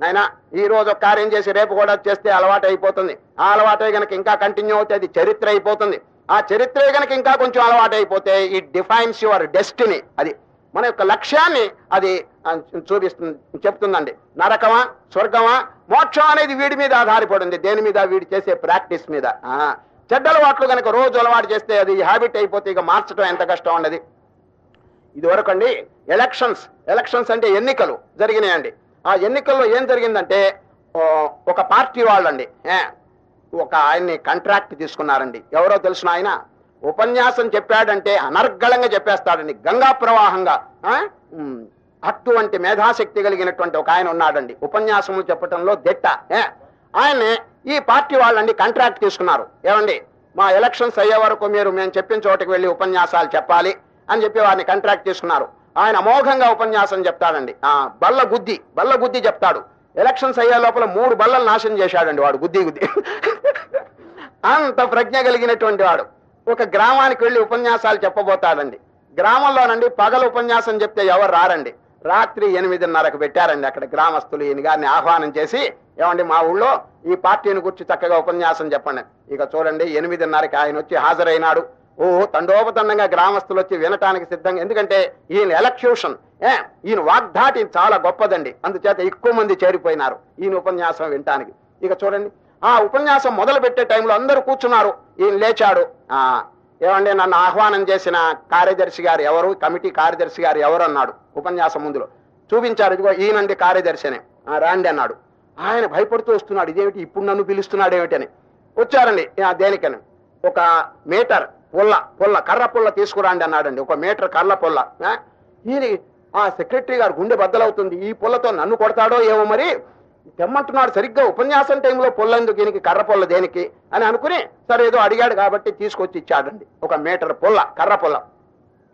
[SPEAKER 1] నాయన ఈ రోజు ఒక కార్యం చేసి రేపు కూడా చేస్తే అలవాటు అయిపోతుంది. ఆ అలవాటే గనక ఇంకా కంటిన్యూ అవుతే అది చరిత్ర అయిపోతుంది. ఆ చరిత్రే గనక ఇంకా కొంచెం అలవాటు అయిపోతే ఇట్ డిఫైన్స్ యువర్ డెస్టినీ అది మన యొక్క లక్ష్యాన్ని అది చూపిస్తుంది చెప్తుందండి. నరకమా స్వర్గమా మోక్షం అనేది వీడి మీద ఆధారపడింది. దేని మీద? వీడి చేసే ప్రాక్టీస్ మీద. ఆ, చెడ్డ అలవాట్లు కనుక రోజు అలవాటు చేస్తే అది హ్యాబిట్ అయిపోతే ఇక మార్చడం ఎంత కష్టం ఉండదు ఇదివరకు అండి ఎలక్షన్స్ ఎలక్షన్స్ అంటే ఎన్నికలు జరిగినాయండి. ఆ ఎన్నికల్లో ఏం జరిగిందంటే ఒక పార్టీ వాళ్ళండి ఒక ఆయన్ని కాంట్రాక్ట్ తీసుకున్నారండి. ఎవరో తెలిసిన ఆయన? ఉపన్యాసం చెప్పాడంటే అనర్గళంగా చెప్పేస్తాడండి గంగా ప్రవాహంగా అటువంటి మేధాశక్తి కలిగినటువంటి ఒక ఆయన ఉన్నాడండి. ఉపన్యాసము చెప్పటంలో దిట్ట ఏ? ఆయన్ని ఈ పార్టీ వాళ్ళండి కాంట్రాక్ట్ తీసుకున్నారు. ఏమండి? మా ఎలక్షన్స్ అయ్యే వరకు మీరు మేము చెప్పిన చోటకి వెళ్ళి ఉపన్యాసాలు చెప్పాలి అని చెప్పి వారిని కాంట్రాక్ట్ తీసుకున్నారు. ఆయన అమోఘంగా ఉపన్యాసం చెప్తాడండి. బల్ల గుద్ది బల్ల గుద్ది చెప్తాడు. ఎలక్షన్స్ అయ్యే లోపల మూడు బల్లలు నాశనం చేశాడండి వాడు గుద్ది గుద్ది. అంత ప్రజ్ఞ కలిగినటువంటి వాడు. ఒక గ్రామానికి వెళ్ళి ఉపన్యాసాలు చెప్పబోతాడండి గ్రామంలోనండి పగలు ఉపన్యాసం చెప్తే ఎవరు రారండి. రాత్రి ఎనిమిదిన్నరకు పెట్టారండి అక్కడ గ్రామస్తులు ఈయన గారిని ఆహ్వానం చేసి ఏమండి మా ఊళ్ళో ఈ పార్టీని గురించి చక్కగా ఉపన్యాసం చెప్పండి. ఇక చూడండి ఎనిమిదిన్నరకి ఆయన వచ్చి హాజరైనాడు. ఓ తండోపతండంగా గ్రామస్తులు వచ్చి వినటానికి సిద్ధంగా ఎందుకంటే ఈయన ఎలక్యూషన్ ఏ ఈయన వాగ్దాటి చాలా గొప్పదండి. అందుచేత ఎక్కువ మంది చేరిపోయినారు ఈయన ఉపన్యాసం వినటానికి. ఇక చూడండి ఆ ఉపన్యాసం మొదలు పెట్టే టైంలో అందరూ కూర్చున్నారు. ఈయన లేచాడు. ఏమండి నన్ను ఆహ్వానం చేసిన కార్యదర్శి గారు ఎవరు? కమిటీ కార్యదర్శి గారు ఎవరు అన్నాడు ఉపన్యాసం ముందులో. చూపించారు ఇదిగో ఈయనండి కార్యదర్శిని రాండి అన్నాడు. ఆయన భయపడుతూ వస్తున్నాడు ఇదేమిటి? ఇప్పుడు నన్ను పిలుస్తున్నాడు ఏమిటని వచ్చారండి. దేనికని? ఒక మీటర్ పొల్ల పొల్ల కర్ర పుల్ల తీసుకురాండి అన్నాడండి. ఒక మీటర్ కర్ర పొల్ల. ఈయన ఆ సెక్రటరీ గారు గుండె బద్దలవుతుంది. ఈ పుల్లతో నన్ను కొడతాడో ఏమో మరి తెమ్మంటున్నాడు సరిగ్గా ఉపన్యాసం టైంలో పొల్లందుకు దీనికి కర్ర పొల్ల దేనికి అని అనుకుని సరే ఏదో అడిగాడు కాబట్టి తీసుకొచ్చి ఇచ్చాడండి. ఒక మీటర్ పొల్ల కర్ర పొల్ల.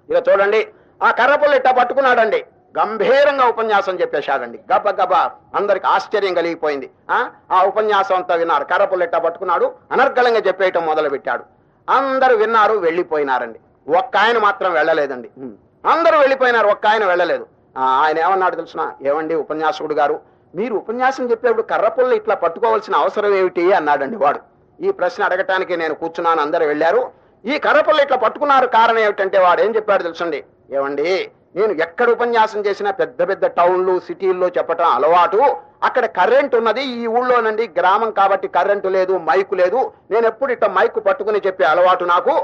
[SPEAKER 1] ఇక చూడండి ఆ కర్ర పొల్ల ఇట్టా పట్టుకున్నాడండి. గంభీరంగా ఉపన్యాసం చెప్పేశాడండి. గబ గబ అందరికి ఆశ్చర్యం కలిగిపోయింది. ఆ ఆ ఉపన్యాసం అంతా విన్నారు. కర్ర పుల్ల ఇట్టా పట్టుకున్నాడు అనర్గళంగా చెప్పేయటం మొదలు పెట్టాడు అందరూ విన్నారు వెళ్ళిపోయినారండి. ఒక్క ఆయన మాత్రం వెళ్ళలేదండి. అందరూ వెళ్ళిపోయినారు ఒక్క ఆయన వెళ్ళలేదు. ఆయన ఏమన్నాడు తెలిసిన? ఏమండి ఉపన్యాసకుడు గారు మీరు ఉపన్యాసం చెప్పేప్పుడు కర్రపుల్ల ఇట్లా పట్టుకోవాల్సిన అవసరం ఏమిటి అన్నాడండి వాడు. ఈ ప్రశ్న అడగటానికి నేను కూర్చున్నాను అందరూ వెళ్ళారు. ఈ కర్రపుల్ల ఇట్లా పట్టుకున్నారు కారణం ఏమిటంటే వాడు ఏం చెప్పాడు తెలుసండి? ఏమండి నేను ఎక్కడ ఉపన్యాసం చేసినా పెద్ద పెద్ద టౌన్లు సిటీల్లో చెప్పటం అలవాటు. అక్కడ కరెంట్ ఉన్నది ఈ ఊళ్ళోనండి గ్రామం కాబట్టి కరెంటు లేదు మైకు లేదు. నేను ఎప్పుడు ఇట్లా మైకు పట్టుకుని చెప్పే అలవాటు నాకు.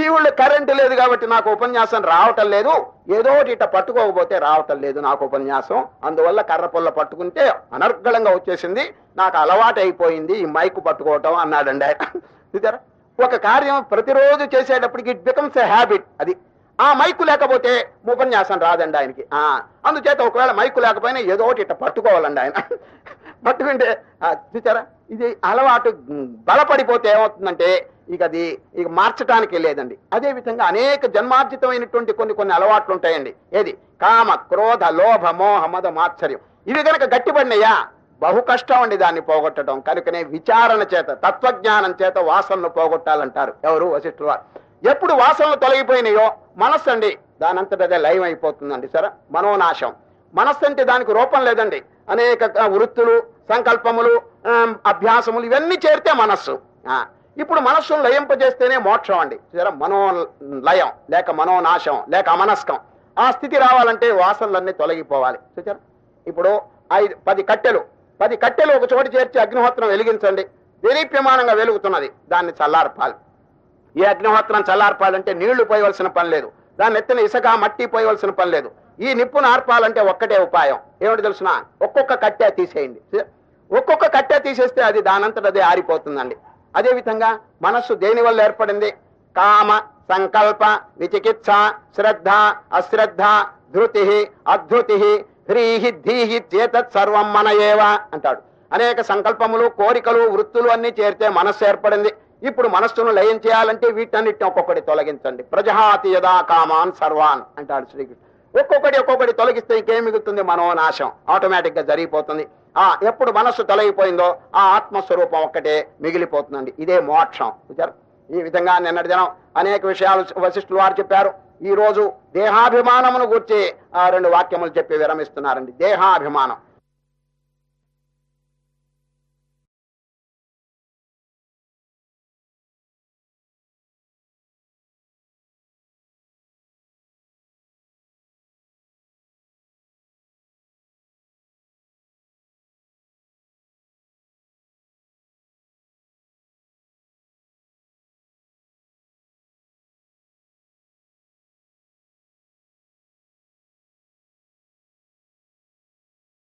[SPEAKER 1] ఈ ఊళ్ళో కరెంటు లేదు కాబట్టి నాకు ఉపన్యాసం రావటం లేదు. ఏదో ఇట పట్టుకోకపోతే రావటం లేదు నాకు ఉపన్యాసం. అందువల్ల కర్ర పొల్ల పట్టుకుంటే అనర్గళంగా వచ్చేసింది. నాకు అలవాటు అయిపోయింది ఈ మైకు పట్టుకోవటం అన్నాడండి ఆయన. ఒక కార్యం ప్రతిరోజు చేసేటప్పటికి ఇట్ బికమ్స్ ఎ హ్యాబిట్ అది. ఆ మైకు లేకపోతే ఉపన్యాసం రాదండి ఆయనకి. ఆ అందుచేత ఒకవేళ మైకు లేకపోయినా ఏదో ఒకటి ఇట్ట పట్టుకోవాలండి ఆయన. పట్టుకుంటే చూచారా ఇది అలవాటు బలపడిపోతే ఏమవుతుందంటే ఇక అది ఇక మార్చటానికి లేదండి. అదే విధంగా అనేక జన్మార్జితమైనటువంటి కొన్ని కొన్ని అలవాట్లు ఉంటాయండి ఏది? కామ క్రోధ లోభ మోహ మద మాత్సర్యం. ఇవి గనక గట్టిపడినయ్యా బహు కష్టం అండి దాన్ని పోగొట్టడం. కనుకనే విచారణ చేత తత్వజ్ఞానం చేత వాసనలు పోగొట్టాలంటారు. ఎవరు? వశిష్ఠుల వారు. ఎప్పుడు వాసనలు తొలగిపోయినాయో? మనస్సు అండి దానంతటదే లయం అయిపోతుందండి సరే? మనోనాశం. మనస్సు అంటే దానికి రూపం లేదండి. అనేక వృత్తులు సంకల్పములు అభ్యాసములు ఇవన్నీ చేరితే మనస్సు. ఇప్పుడు మనస్సును లయింపజేస్తేనే మోక్షం అండి. మనో లయం లేక మనోనాశం లేక అమనస్కం. ఆ స్థితి రావాలంటే వాసనలన్నీ తొలగిపోవాలి. చూచారా ఇప్పుడు ఐదు పది కట్టెలు. పది కట్టెలు ఒక చోటు చేర్చి అగ్నిహోత్రం వెలిగించండి. దేదీప్యమానంగా వెలుగుతున్నది. దాన్ని చల్లార్పాలి. ఈ అగ్నిహోత్రం చల్లార్పాలంటే నీళ్ళు పోయవలసిన పని లేదు. దాన్ని ఎత్తిన ఇసుక మట్టి పోయవలసిన పని లేదు. ఈ నిప్పును ఆర్పాలంటే ఒక్కటే ఉపాయం. ఏమిటి తెలుసిన? ఒక్కొక్క కట్టె తీసేయండి. ఒక్కొక్క కట్టె తీసేస్తే అది దానంతట అదే ఆరిపోతుందండి. అదేవిధంగా మనస్సు దేని వల్ల ఏర్పడింది? కామ సంకల్ప విచికిత్స శ్రద్ధ అశ్రద్ధ ధృతి అధృతి హ్రీహి ధీహి చేతత్ సర్వం మన ఏవ అంటాడు. అనేక సంకల్పములు కోరికలు వృత్తులు అన్ని చేరితే మనస్సు ఏర్పడింది. ఇప్పుడు మనస్సును లయం చేయాలంటే వీటన్నిటిని ఒక్కొక్కటి తొలగించండి. ప్రజహాతి యదా కామాన్ సర్వాన్ అంటాడు శ్రీకృష్ణుడు. ఒక్కొక్కటి ఒక్కొక్కటి తొలగిస్తే ఇంకేం మిగులుతుంది? మనోనాశం ఆటోమేటిక్గా జరిగిపోతుంది. ఆ ఎప్పుడు మనస్సు తొలగిపోయిందో ఆ ఆత్మస్వరూపం ఒక్కటే మిగిలిపోతుందండి. ఇదే మోక్షం. చూచారు ఈ విధంగా నిన్నటి దినం అనేక విషయాలు వశిష్ఠులు వారు చెప్పారు. ఈ రోజు దేహాభిమానమును గుర్చి ఆ రెండు వాక్యములు చెప్పి విరమిస్తున్నారండి. దేహాభిమానం.